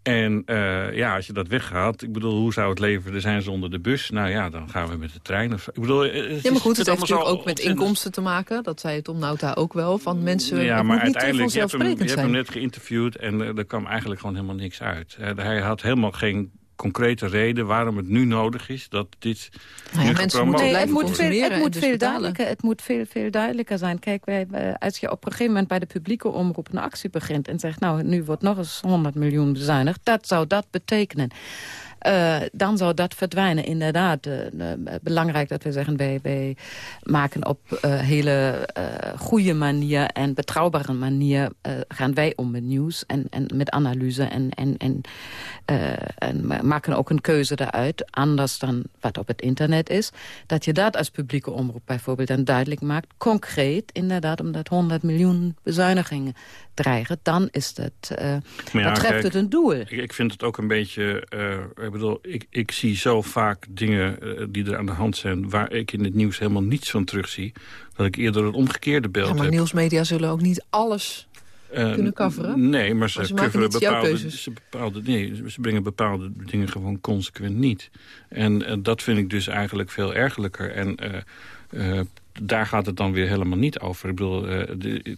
En eh, ja, als je dat weghaalt, ik bedoel, hoe zou het leven er zijn zonder de bus? Nou ja, dan gaan we met de trein. Of, ik bedoel, eh, het Ja, maar goed, het heeft natuurlijk ook met inkomsten te maken. Dat zei Tom Nauta ook wel. Van mensen, ja, maar uiteindelijk, je hebt, hem, je hebt hem net geïnterviewd en eh, er kwam eigenlijk gewoon helemaal niks uit. Eh, hij had helemaal geen concrete reden waarom het nu nodig is dat dit Nou ja, mensen moeten Nee, het moet, veel, het moet dus veel betalen. duidelijker. Het moet veel, veel duidelijker zijn. Kijk, wij, eh, als je op een gegeven moment bij de publieke omroep een actie begint... en zegt, nou, nu wordt nog eens 100 miljoen bezuinigd... dat zou dat betekenen. Uh, dan zou dat verdwijnen. Inderdaad, uh, uh, belangrijk dat we zeggen... wij, wij maken op hele goede manier en betrouwbare manier... gaan wij om met nieuws en, en met analyse... en, en, en, en maken ook een keuze daaruit, anders dan wat op het internet is. Dat je dat als publieke omroep bijvoorbeeld dan duidelijk maakt... concreet, inderdaad, omdat 100 miljoen bezuinigingen dreigen... dan is dat, ja, dat treft kijk, het een doel. Ik, ik vind het ook een beetje... ik bedoel, ik, ik zie zo vaak dingen eh, die er aan de hand zijn... waar ik in het nieuws helemaal niets van terugzie... dat ik eerder een omgekeerde beeld Ja, maar heb. nieuwsmedia zullen ook niet alles Eh, kunnen coveren. Nee, maar ze, Maar coveren bepaalde, ze, bepaalde, nee, ze brengen bepaalde dingen gewoon consequent niet. En eh, dat vind ik dus eigenlijk veel ergerlijker. En daar gaat het dan weer helemaal niet over. Ik bedoel, de-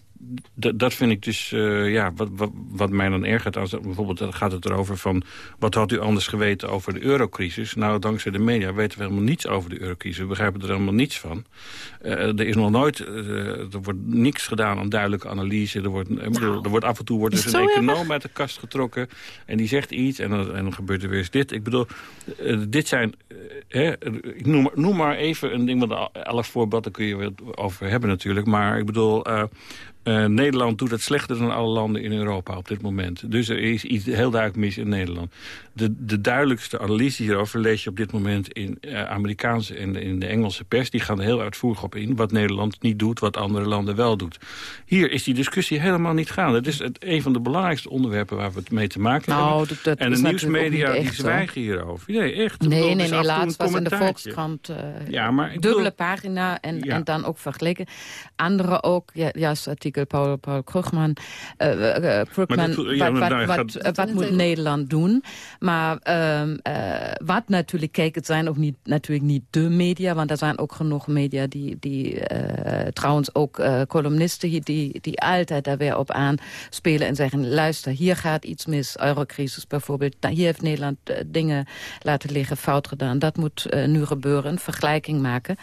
dat vind ik dus, eh, ja, wat, wat, wat mij dan ergert. Als, er- bijvoorbeeld dan gaat het erover van, wat had u anders geweten over de eurocrisis? Nou, dankzij de media weten we helemaal niets over de eurocrisis. We begrijpen er helemaal niets van. Eh, er is nog nooit, eh, er wordt niks gedaan aan duidelijke analyse. Er wordt, bedoel, er wordt af en toe wordt dus het een econoom uit de kast getrokken. En die zegt iets en dan, en dan gebeurt er weer eens dit. Ik bedoel, dit zijn, hè, ik noem, maar- noem maar even een ding, want elk voorbeeld, daar kun je wel over hebben natuurlijk. Maar ik bedoel, eh, eh, Nederland doet het slechter dan alle landen in Europa op dit moment. Dus er is iets heel duidelijk mis in Nederland. De, de duidelijkste analyse hierover lees je op dit moment in eh, Amerikaanse en in de Engelse pers. Die gaan er heel uitvoerig op in wat Nederland niet doet, wat andere landen wel doet. Hier is die discussie helemaal niet gaande. Het is het, een van de belangrijkste onderwerpen waar we het mee te maken Nou, hebben. dat- dat en de nieuwsmedia die zwijgen hierover. Nee, echt. Nee, bedoel, nee, nee, laatst was in de. Volkskrant uh, Ja, maar dubbele bedoel- pagina en, Ja. en dan ook vergeleken. Andere ook, ja, juist artikelen artikel, Paul, Paul Krugman, uh, Krugman dat, ja, wat, wat, wat, wat moet Nederland doen? Maar ehm, wat natuurlijk, kijk, het zijn ook niet, natuurlijk niet de media, want er zijn ook genoeg media die, die trouwens ook columnisten die, die altijd daar weer op aanspelen en zeggen, luister, hier gaat iets mis, eurocrisis bijvoorbeeld, hier heeft Nederland dingen laten liggen, fout gedaan, dat moet nu gebeuren, vergelijking maken.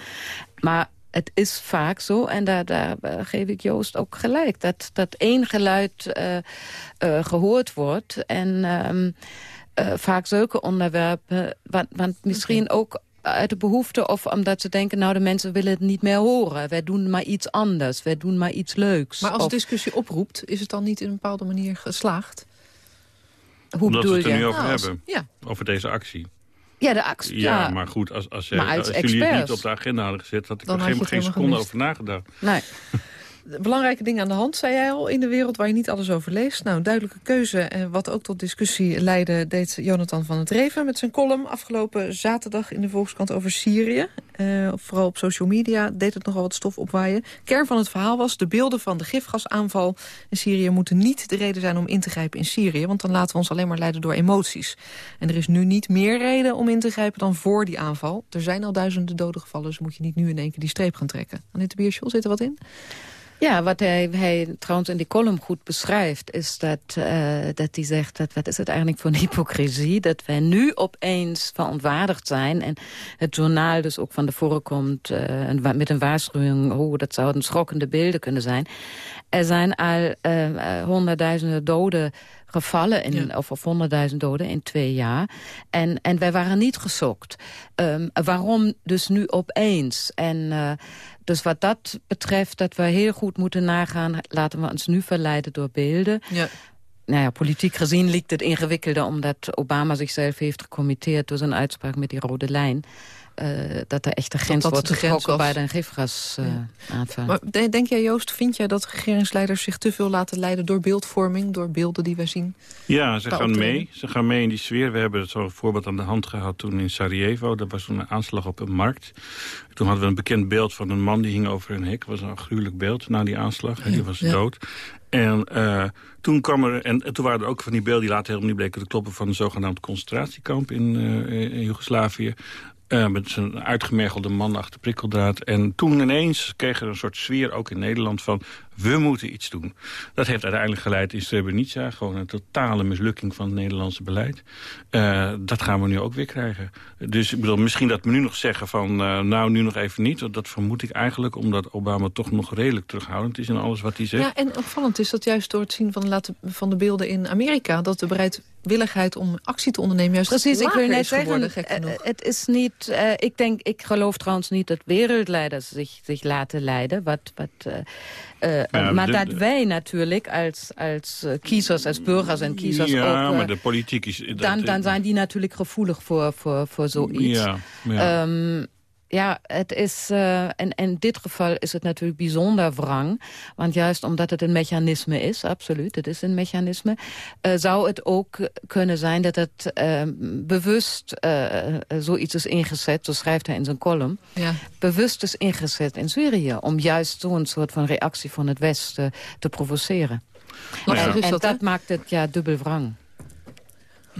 Maar het is vaak zo, en daar, daar geef ik Joost ook gelijk... dat, dat één geluid uh, uh, gehoord wordt. En um, uh, vaak zulke onderwerpen, want, want misschien okay. ook uit de behoefte... of omdat ze denken, nou de mensen willen het niet meer horen. Wij doen maar iets anders, wij doen maar iets leuks. Maar als of... discussie oproept, is het dan niet in een bepaalde manier geslaagd? Hoe Omdat we het er nu over nou, hebben, ja. over deze actie. Ja, de actie. Ja, ja, maar goed, als, als, jij, als jullie het niet op de agenda hadden gezet... had ik er geen, geen seconde over nagedacht. Nee. belangrijke dingen aan de hand, zei jij al, in de wereld waar je niet alles over leest. Nou, duidelijke keuze, en eh, wat ook tot discussie leidde, deed Jonathan van het Reven met zijn column afgelopen zaterdag in de Volkskrant over Syrië. Uh, vooral op social media deed het nogal wat stof opwaaien. Kern van het verhaal was, de beelden van de gifgasaanval in Syrië moeten niet de reden zijn om in te grijpen in Syrië, want dan laten we ons alleen maar leiden door emoties. En er is nu niet meer reden om in te grijpen dan voor die aanval. Er zijn al duizenden doden gevallen, dus moet je niet nu in één keer die streep gaan trekken. Anette Bierschel, zit er wat in? Ja, wat hij, hij trouwens in die column goed beschrijft... is dat, uh, dat hij zegt, dat, wat is het eigenlijk voor een hypocrisie... dat wij nu opeens verontwaardigd zijn... en het journaal dus ook van tevoren komt uh, met een waarschuwing... oh, dat zouden schokkende beelden kunnen zijn. Er zijn al uh, honderdduizenden doden gevallen, in, ja. of, of honderdduizend doden in twee jaar. En, en wij waren niet geschokt. Um, waarom dus nu opeens? En uh, dus wat dat betreft, dat we heel goed moeten nagaan... laten we ons nu verleiden door beelden. Ja. Nou ja, politiek gezien liegt het ingewikkelder... omdat Obama zichzelf heeft gecommitteerd door zijn uitspraak met die rode lijn uh, dat er echt de grens dat wordt getrokken bij de gifgasaanval. Uh, ja. Maar denk jij, Joost, vind jij dat regeringsleiders zich te veel laten leiden door beeldvorming, door beelden die wij zien? Ja, ze gaan mee. Ze gaan mee in die sfeer. We hebben zo'n voorbeeld aan de hand gehad toen in Sarajevo. Dat was een aanslag op een markt. Toen hadden we een bekend beeld van een man die hing over een hek. Dat was een gruwelijk beeld na die aanslag. Ja, die was ja. dood. En uh, toen kwam er, en, en, toen waren er ook van die beelden die later helemaal niet bleken te kloppen van een zogenaamd concentratiekamp in, uh, in Joegoslavië. Uh, met zijn uitgemergelde man achter prikkeldraad. En toen ineens kreeg er een soort sfeer, ook in Nederland, van we moeten iets doen. Dat heeft uiteindelijk geleid in Srebrenica. Gewoon een totale mislukking van het Nederlandse beleid. Uh, dat gaan we nu ook weer krijgen. Dus ik bedoel, misschien dat we nu nog zeggen van... Uh, nou, nu nog even niet. Dat vermoed ik eigenlijk omdat Obama toch nog redelijk terughoudend is... in alles wat hij zegt. Ja, en opvallend is dat juist door het zien van laten, van de beelden in Amerika... dat de bereidwilligheid om actie te ondernemen juist Precies, ik wil net zeggen, uh, het is niet... Uh, ik denk, ik geloof trouwens niet dat wereldleiders zich, zich laten leiden. Wat, wat uh, uh, ja, maar de, dat wij natuurlijk als, als kiezers, als burgers en kiezers ja, ook... Ja, uh, maar de politiek is... Dan, dan zijn die natuurlijk gevoelig voor, voor, voor zoiets. Ja, ja. Um, ja, het is, uh, en in dit geval is het natuurlijk bijzonder wrang. Want juist omdat het een mechanisme is, absoluut, het is een mechanisme... Uh, zou het ook kunnen zijn dat het uh, bewust zoiets is ingezet... zo schrijft hij in zijn column, ja. bewust is ingezet in Syrië... om juist zo'n soort van reactie van het Westen te provoceren. Ja. En, en dat, dat maakt het ja, dubbel wrang.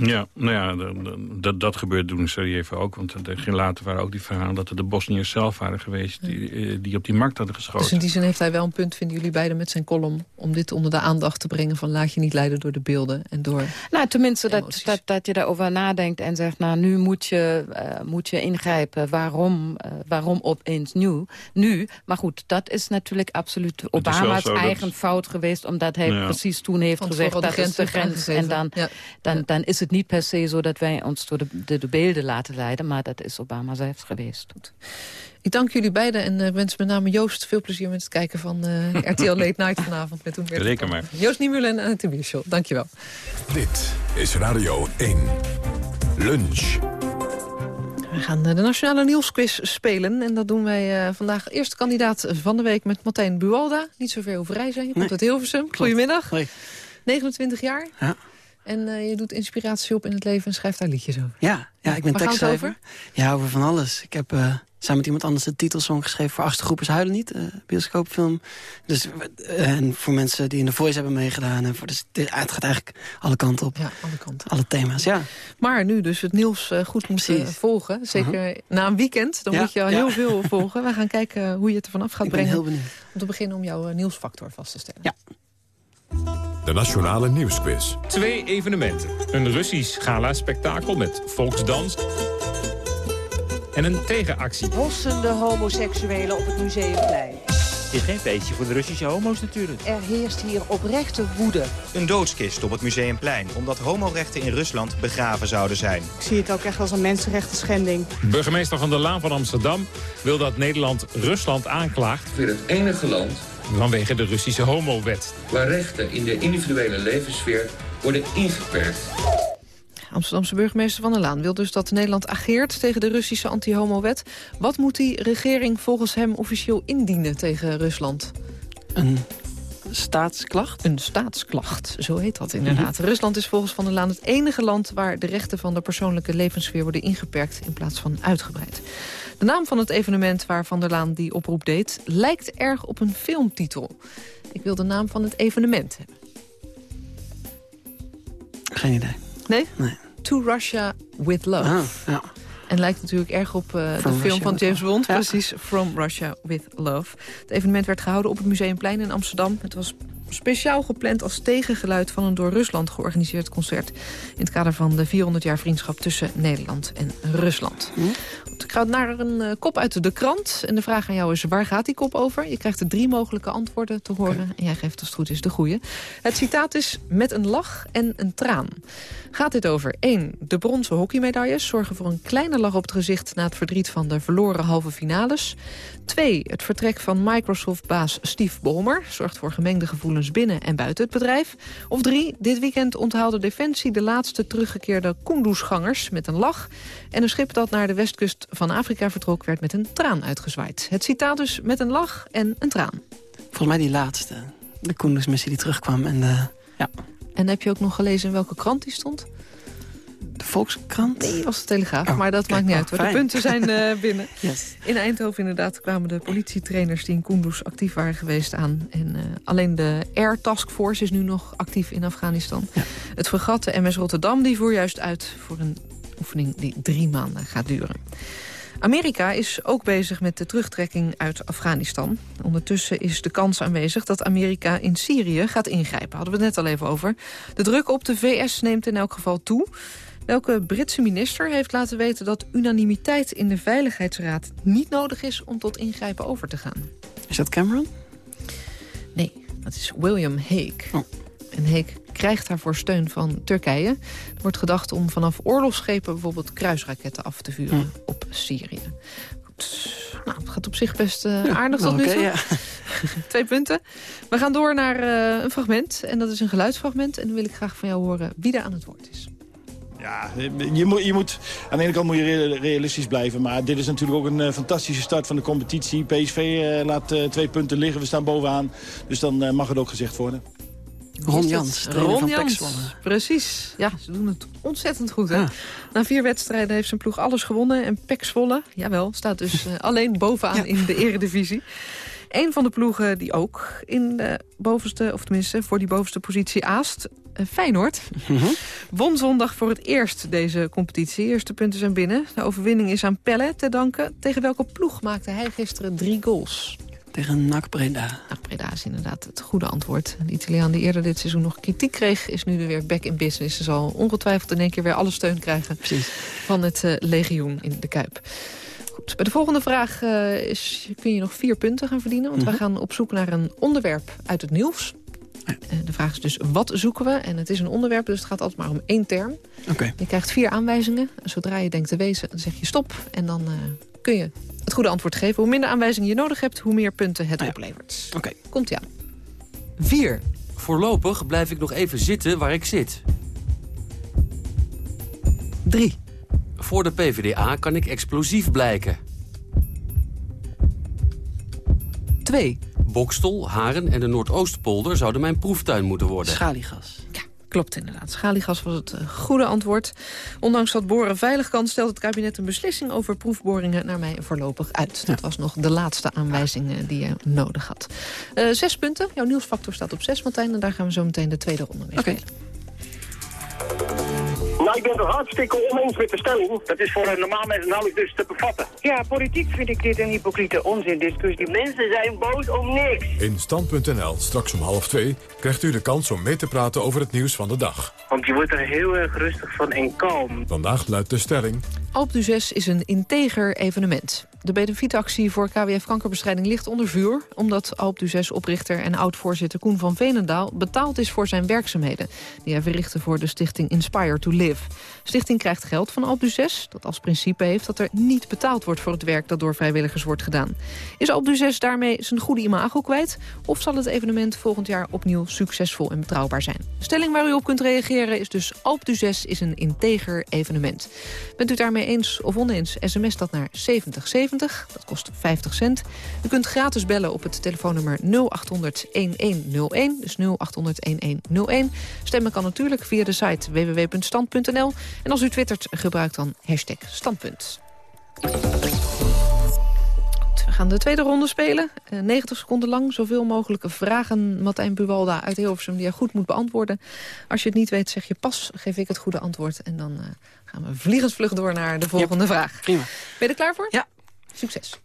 Ja, nou ja, dat, dat gebeurt toen in Sarajevo ook. Want er later waren ook die verhalen dat er de Bosniërs zelf waren geweest... Die, die op die markt hadden geschoten. Dus in die zin heeft hij wel een punt, vinden jullie beiden met zijn column... om dit onder de aandacht te brengen van laat je niet leiden door de beelden en door Nou, tenminste dat, dat, dat je daarover nadenkt en zegt... nou, nu moet je, uh, moet je ingrijpen. Waarom, uh, waarom opeens nu? nu? Maar goed, dat is natuurlijk absoluut Obama's eigen dat... fout geweest... omdat hij ja. precies toen heeft want gezegd dat is de grens. En dan, ja. dan, dan is het niet per se zo dat wij ons door de, de, de beelden laten leiden... maar dat is Obama zelf geweest. Ik dank jullie beiden en uh, wens met name Joost veel plezier met het kijken van uh, RTL Late Night vanavond. Met Reken maar. Joost Niemuller en Annette Bierschow. Dank je wel. Dit is Radio 1. Lunch. We gaan de Nationale Nieuwsquiz spelen. En dat doen wij uh, vandaag. Eerste kandidaat van de week met Martijn Bualda. Niet zo ver over rij zijn. Je komt nee. uit Hilversum. Goedemiddag. Hoi. 29 jaar. Ja. En uh, je doet inspiratie op in het leven en schrijft daar liedjes over. Ja, ja ik ben Waar tekstschrijver. Over? Ja, over van alles. Ik heb uh, samen met iemand anders de titelsong geschreven voor Achtste Groepers Huilen Niet, uh, bioscoopfilm. Dus, en voor mensen die in de Voice hebben meegedaan. En voor, dus, het gaat eigenlijk alle kanten op. Ja, alle kanten. Alle thema's, ja. Maar nu dus het nieuws goed moeten volgen. Zeker -huh. na een weekend, dan ja, moet je al ja. heel veel volgen. We gaan kijken hoe je het ervan af gaat Ik brengen. ben heel benieuwd. Om te beginnen om jouw nieuwsfactor vast te stellen. Ja. De Nationale Nieuwsquiz. Twee evenementen. Een Russisch gala-spektakel met volksdans en een tegenactie. Hossende homoseksuelen op het Museumplein. Het is geen feestje voor de Russische homo's natuurlijk. Er heerst hier oprechte woede. Een doodskist op het Museumplein, omdat homorechten in Rusland begraven zouden zijn. Ik zie het ook echt als een mensenrechten schending. Burgemeester van der Laan van Amsterdam wil dat Nederland Rusland aanklaagt. Weer het enige land vanwege de Russische homowet. Waar rechten in de individuele levenssfeer worden ingeperkt. Amsterdamse burgemeester Van der Laan wil dus dat Nederland ageert tegen de Russische anti-homo-wet. Wat moet die regering volgens hem officieel indienen tegen Rusland? Een staatsklacht? Een staatsklacht, zo heet dat inderdaad. Rusland is volgens Van der Laan het enige land waar de rechten van de persoonlijke levenssfeer worden ingeperkt in plaats van uitgebreid. De naam van het evenement waar Van der Laan die oproep deed lijkt erg op een filmtitel. Ik wil de naam van het evenement hebben. Geen idee. Nee? Nee. To Russia with Love. Ah, ja. En lijkt natuurlijk erg op uh, de film Russia van James Bond. Ja. Precies, From Russia with Love. Het evenement werd gehouden op het Museumplein in Amsterdam. Het was speciaal gepland als tegengeluid van een door Rusland georganiseerd concert... in het kader van de 400 jaar vriendschap tussen Nederland en Rusland. Hm? Ik ga naar een uh, kop uit de krant. En de vraag aan jou is, waar gaat die kop over? Je krijgt er drie mogelijke antwoorden te horen. Okay. En jij geeft als het goed is de goede. Het citaat is met een lach en een traan. Gaat dit over 1. De bronzen hockeymedailles zorgen voor een kleine lach op het gezicht... na het verdriet van de verloren halve finales. 2. Het vertrek van Microsoft-baas Steve Ballmer... zorgt voor gemengde gevoelens binnen en buiten het bedrijf. Of 3. Dit weekend onthaalde Defensie de laatste teruggekeerde Kunduz-gangers... met een lach. En een schip dat naar de westkust van Afrika vertrok... werd met een traan uitgezwaaid. Het citaat dus met een lach en een traan. Volgens mij die laatste. De Kunduz-missie die terugkwam. En de, ja. En heb je ook nog gelezen in welke krant die stond? De Volkskrant? Nee, was de Telegraaf, Oh, maar dat kijk, maakt niet oh, uit. De fijn. punten zijn uh, binnen. Yes. In Eindhoven inderdaad kwamen de politietrainers die in Kunduz actief waren geweest aan. En uh, alleen de Air Task Force is nu nog actief in Afghanistan. Ja. Het fregat de MS Rotterdam die voer juist uit voor een oefening die drie maanden gaat duren. Amerika is ook bezig met de terugtrekking uit Afghanistan. Ondertussen is de kans aanwezig dat Amerika in Syrië gaat ingrijpen. Hadden we het net al even over. De druk op de VS neemt in elk geval toe. Welke Britse minister heeft laten weten dat unanimiteit in de Veiligheidsraad niet nodig is om tot ingrijpen over te gaan? Is dat Cameron? Nee, dat is William Hague. Oh. En Hague krijgt daarvoor steun van Turkije. Er wordt gedacht om vanaf oorlogsschepen bijvoorbeeld kruisraketten af te vuren Hm. op Syrië. Goed. Nou, het gaat op zich best uh, aardig nou, tot nu toe. ja. Twee punten. We gaan door naar uh, een fragment. En dat is een geluidsfragment. En dan wil ik graag van jou horen wie er aan het woord is. Ja, je moet, je moet, aan de ene kant moet je realistisch blijven. Maar dit is natuurlijk ook een uh, fantastische start van de competitie. PSV uh, laat uh, twee punten liggen. We staan bovenaan. Dus dan mag het ook gezegd worden. Ron Jans, Ron van Jans, Pek precies. Ja, ze doen het ontzettend goed. Hè? Ja. Na vier wedstrijden heeft zijn ploeg alles gewonnen. En Pek Zwolle, jawel, staat dus alleen bovenaan ja. in de eredivisie. Een van de ploegen die ook in de bovenste, of tenminste voor die bovenste positie aast... Feyenoord. Mm -hmm. Won zondag voor het eerst deze competitie. Eerste punten zijn binnen. De overwinning is aan Pelle te danken. Tegen welke ploeg maakte hij gisteren drie goals? Tegen NAC Breda. NAC Breda is inderdaad het goede antwoord. De Italiaan die eerder dit seizoen nog kritiek kreeg... is nu weer back in business. Ze zal ongetwijfeld in één keer weer alle steun krijgen... Precies. van het uh, legioen in de Kuip. Goed, bij de volgende vraag uh, is, kun je nog vier punten gaan verdienen. Want mm -hmm. we gaan op zoek naar een onderwerp uit het nieuws. De vraag is dus, wat zoeken we? En het is een onderwerp, dus het gaat altijd maar om één term. Okay. Je krijgt vier aanwijzingen. Zodra je denkt te wezen, dan zeg je stop. En dan uh, kun je het goede antwoord geven. Hoe minder aanwijzingen je nodig hebt, hoe meer punten het ah, ja. oplevert. Oké. Okay. Komt-ie aan. 4. Voorlopig blijf ik nog even zitten waar ik zit. 3. Voor de PvdA kan ik explosief blijken. 2. Bokstel, Haren en de Noordoostpolder zouden mijn proeftuin moeten worden. Schaliegas. Ja, Klopt inderdaad. Schaliegas was het eh, goede antwoord. Ondanks dat boren veilig kan, stelt het kabinet een beslissing over proefboringen naar mij voorlopig uit. Dat was nog de laatste aanwijzing eh, die je nodig had. Eh, zes punten. Jouw nieuwsfactor staat op zes, Martijn. En daar gaan we zo meteen de tweede ronde mee spelen. Nou, ik ben het hartstikke oneens met de stelling. Dat is voor een normaal mens nauwelijks dus te bevatten. Ja, politiek vind ik dit een hypocriete onzindiscussie. Mensen zijn boos om niks. In Stand.nl, straks om half twee, krijgt u de kans om mee te praten over het nieuws van de dag. Want je wordt er heel erg rustig van en kalm. Vandaag luidt de stelling... Alp du 6 is een integer evenement. De benefietactie voor KWF kankerbestrijding ligt onder vuur... omdat Alp du 6 oprichter en oud-voorzitter Koen van Veenendaal... betaald is voor zijn werkzaamheden... die hij verrichtte voor de stichting Inspire to Live. Stichting krijgt geld van Alp du 6... dat als principe heeft dat er niet betaald wordt voor het werk... dat door vrijwilligers wordt gedaan. Is Alp du 6 daarmee zijn goede imago kwijt... of zal het evenement volgend jaar opnieuw succesvol en betrouwbaar zijn? De stelling waar u op kunt reageren is dus... Alp du 6 is een integer evenement. Bent u daarmee eens of oneens, sms dat naar 7070. Dat kost 50 cent. U kunt gratis bellen op het telefoonnummer 0800-1101. Dus 0800-1101. Stemmen kan natuurlijk via de site www.stand.nl. En als u twittert, gebruik dan hashtag standpunt. We gaan de tweede ronde spelen. Uh, 90 seconden lang, zoveel mogelijke vragen. Martijn Buwalda uit Hilversum die je goed moet beantwoorden. Als je het niet weet, zeg je pas, geef ik het goede antwoord. En dan uh, gaan we vliegensvlug door naar de volgende ja, vraag. Prima. Ben je er klaar voor? Ja. Succes.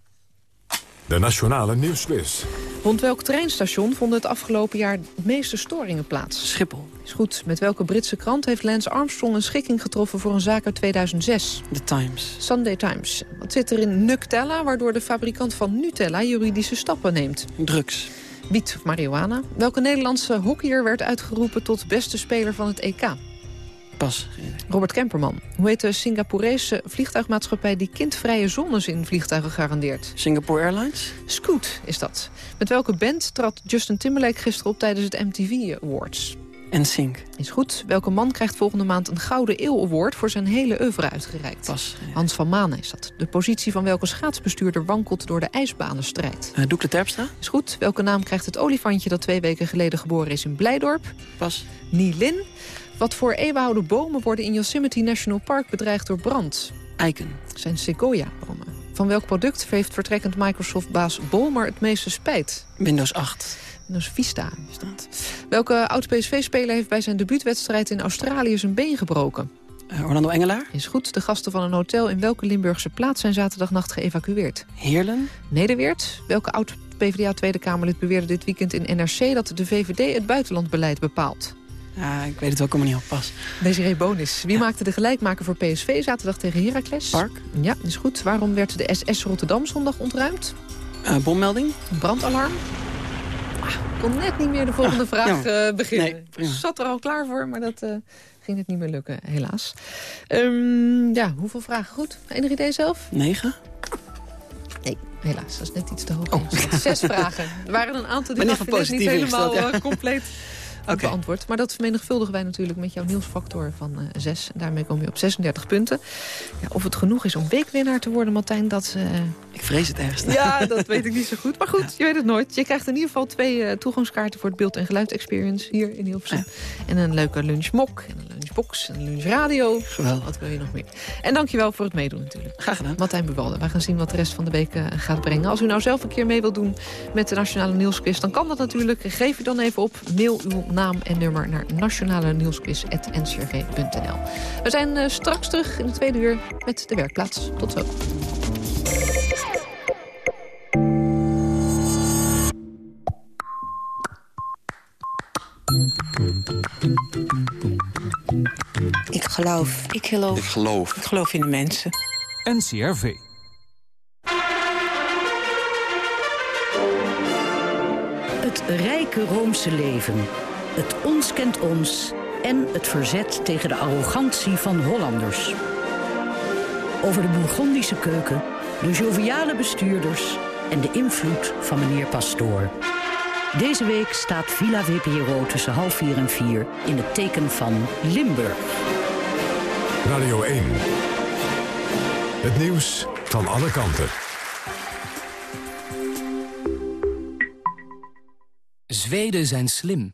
De Nationale Nieuwsquiz. Rond welk treinstation vonden het afgelopen jaar de meeste storingen plaats? Schiphol. Is goed. Met welke Britse krant heeft Lance Armstrong een schikking getroffen voor een zaak uit 2006? The Times. Sunday Times. Wat zit er in Nuctella, waardoor de fabrikant van Nutella juridische stappen neemt? Drugs. Wiet of marihuana. Welke Nederlandse hockeyer werd uitgeroepen tot beste speler van het EK? Pas. Robert Kemperman. Hoe heet de Singaporese vliegtuigmaatschappij... die kindvrije zones in vliegtuigen garandeert? Singapore Airlines? Scoot is dat. Met welke band trad Justin Timberlake gisteren op tijdens het MTV Awards? En Sync. Is goed. Welke man krijgt volgende maand een Gouden Eeuw Award... voor zijn hele oeuvre uitgereikt? Pas. Hans van Manen is dat. De positie van welke schaatsbestuurder wankelt door de ijsbanenstrijd? Uh, Doekle Terpstra? Is goed. Welke naam krijgt het olifantje dat twee weken geleden geboren is in Blijdorp? Pas. Nilin. Wat voor eeuwenoude bomen worden in Yosemite National Park bedreigd door brand? Eiken. zijn sequoia-bomen. Van welk product heeft vertrekkend Microsoft-baas Bolmer het meeste spijt? Windows 8. Windows Vista is dat. Welke oud-PSV-speler heeft bij zijn debuutwedstrijd in Australië zijn been gebroken? Uh, Orlando Engelaar. Is goed. De gasten van een hotel in welke Limburgse plaats zijn zaterdagnacht geëvacueerd? Heerlen. Nederweert. Welke oud-PVDA Tweede Kamerlid beweerde dit weekend in NRC... dat de VVD het buitenlandbeleid bepaalt? Ja, ik weet het ook helemaal niet op pas. Desiree Bonis. Wie maakte de gelijkmaker voor PSV zaterdag tegen Heracles? Park. Ja, is goed. Waarom werd de SS Rotterdam zondag ontruimd? Uh, bommelding. Brandalarm. Ah, ik kon net niet meer de volgende ah, vraag uh, beginnen. Nee. Ik zat er al klaar voor, maar dat uh, ging het niet meer lukken, helaas. Um, ja, hoeveel vragen goed? Enig idee zelf? Negen. Nee, helaas. Dat is net iets te hoog. Oh. Zes vragen. Er waren een aantal die nog niet helemaal ja. compleet okay. beantwoord. Maar dat vermenigvuldigen wij natuurlijk met jouw nieuwsfactor van uh, 6. En daarmee kom je op 36 punten. Ja, of het genoeg is om weekwinnaar te worden, Martijn, dat... Uh... Ik vrees het ergste. Ja, dat weet ik niet zo goed. Maar goed, ja. je weet het nooit. Je krijgt in ieder geval twee uh, toegangskaarten voor het beeld- en geluid-experience hier in Hilversum. Ja. En een leuke lunchmok, en een lunchbox, en een lunchradio. Geweldig. Wat wil je nog meer? En dankjewel voor het meedoen natuurlijk. Graag gedaan. Martijn Bewalde. Wij gaan zien wat de rest van de week uh, gaat brengen. Als u nou zelf een keer mee wilt doen met de Nationale Nieuwsquiz... dan kan dat natuurlijk. Geef u dan even op. Mail uw naam en nummer naar nationale nieuwsquiz.ncrv.nl. We zijn uh, straks terug in de tweede uur met de werkplaats. Tot zo. Ik geloof. Ik geloof. Ik geloof. Ik geloof in de mensen. NCRV. Het rijke Roomse leven. Het ons kent ons en het verzet tegen de arrogantie van Hollanders. Over de Bourgondische keuken, de joviale bestuurders en de invloed van meneer Pastoor. Deze week staat Villa VPRO tussen half vier en vier in het teken van Limburg. Radio 1. Het nieuws van alle kanten. Zweden zijn slim.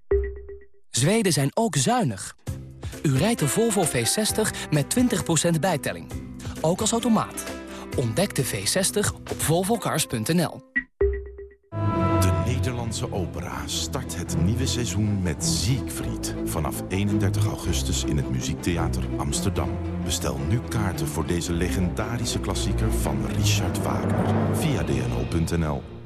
Zweden zijn ook zuinig. U rijdt de Volvo V60 met 20% bijtelling. Ook als automaat. Ontdek de V60 op volvocars.nl. De Nederlandse opera start het nieuwe seizoen met Siegfried. Vanaf 31 augustus in het Muziektheater Amsterdam. Bestel nu kaarten voor deze legendarische klassieker van Richard Wagner via dno.nl.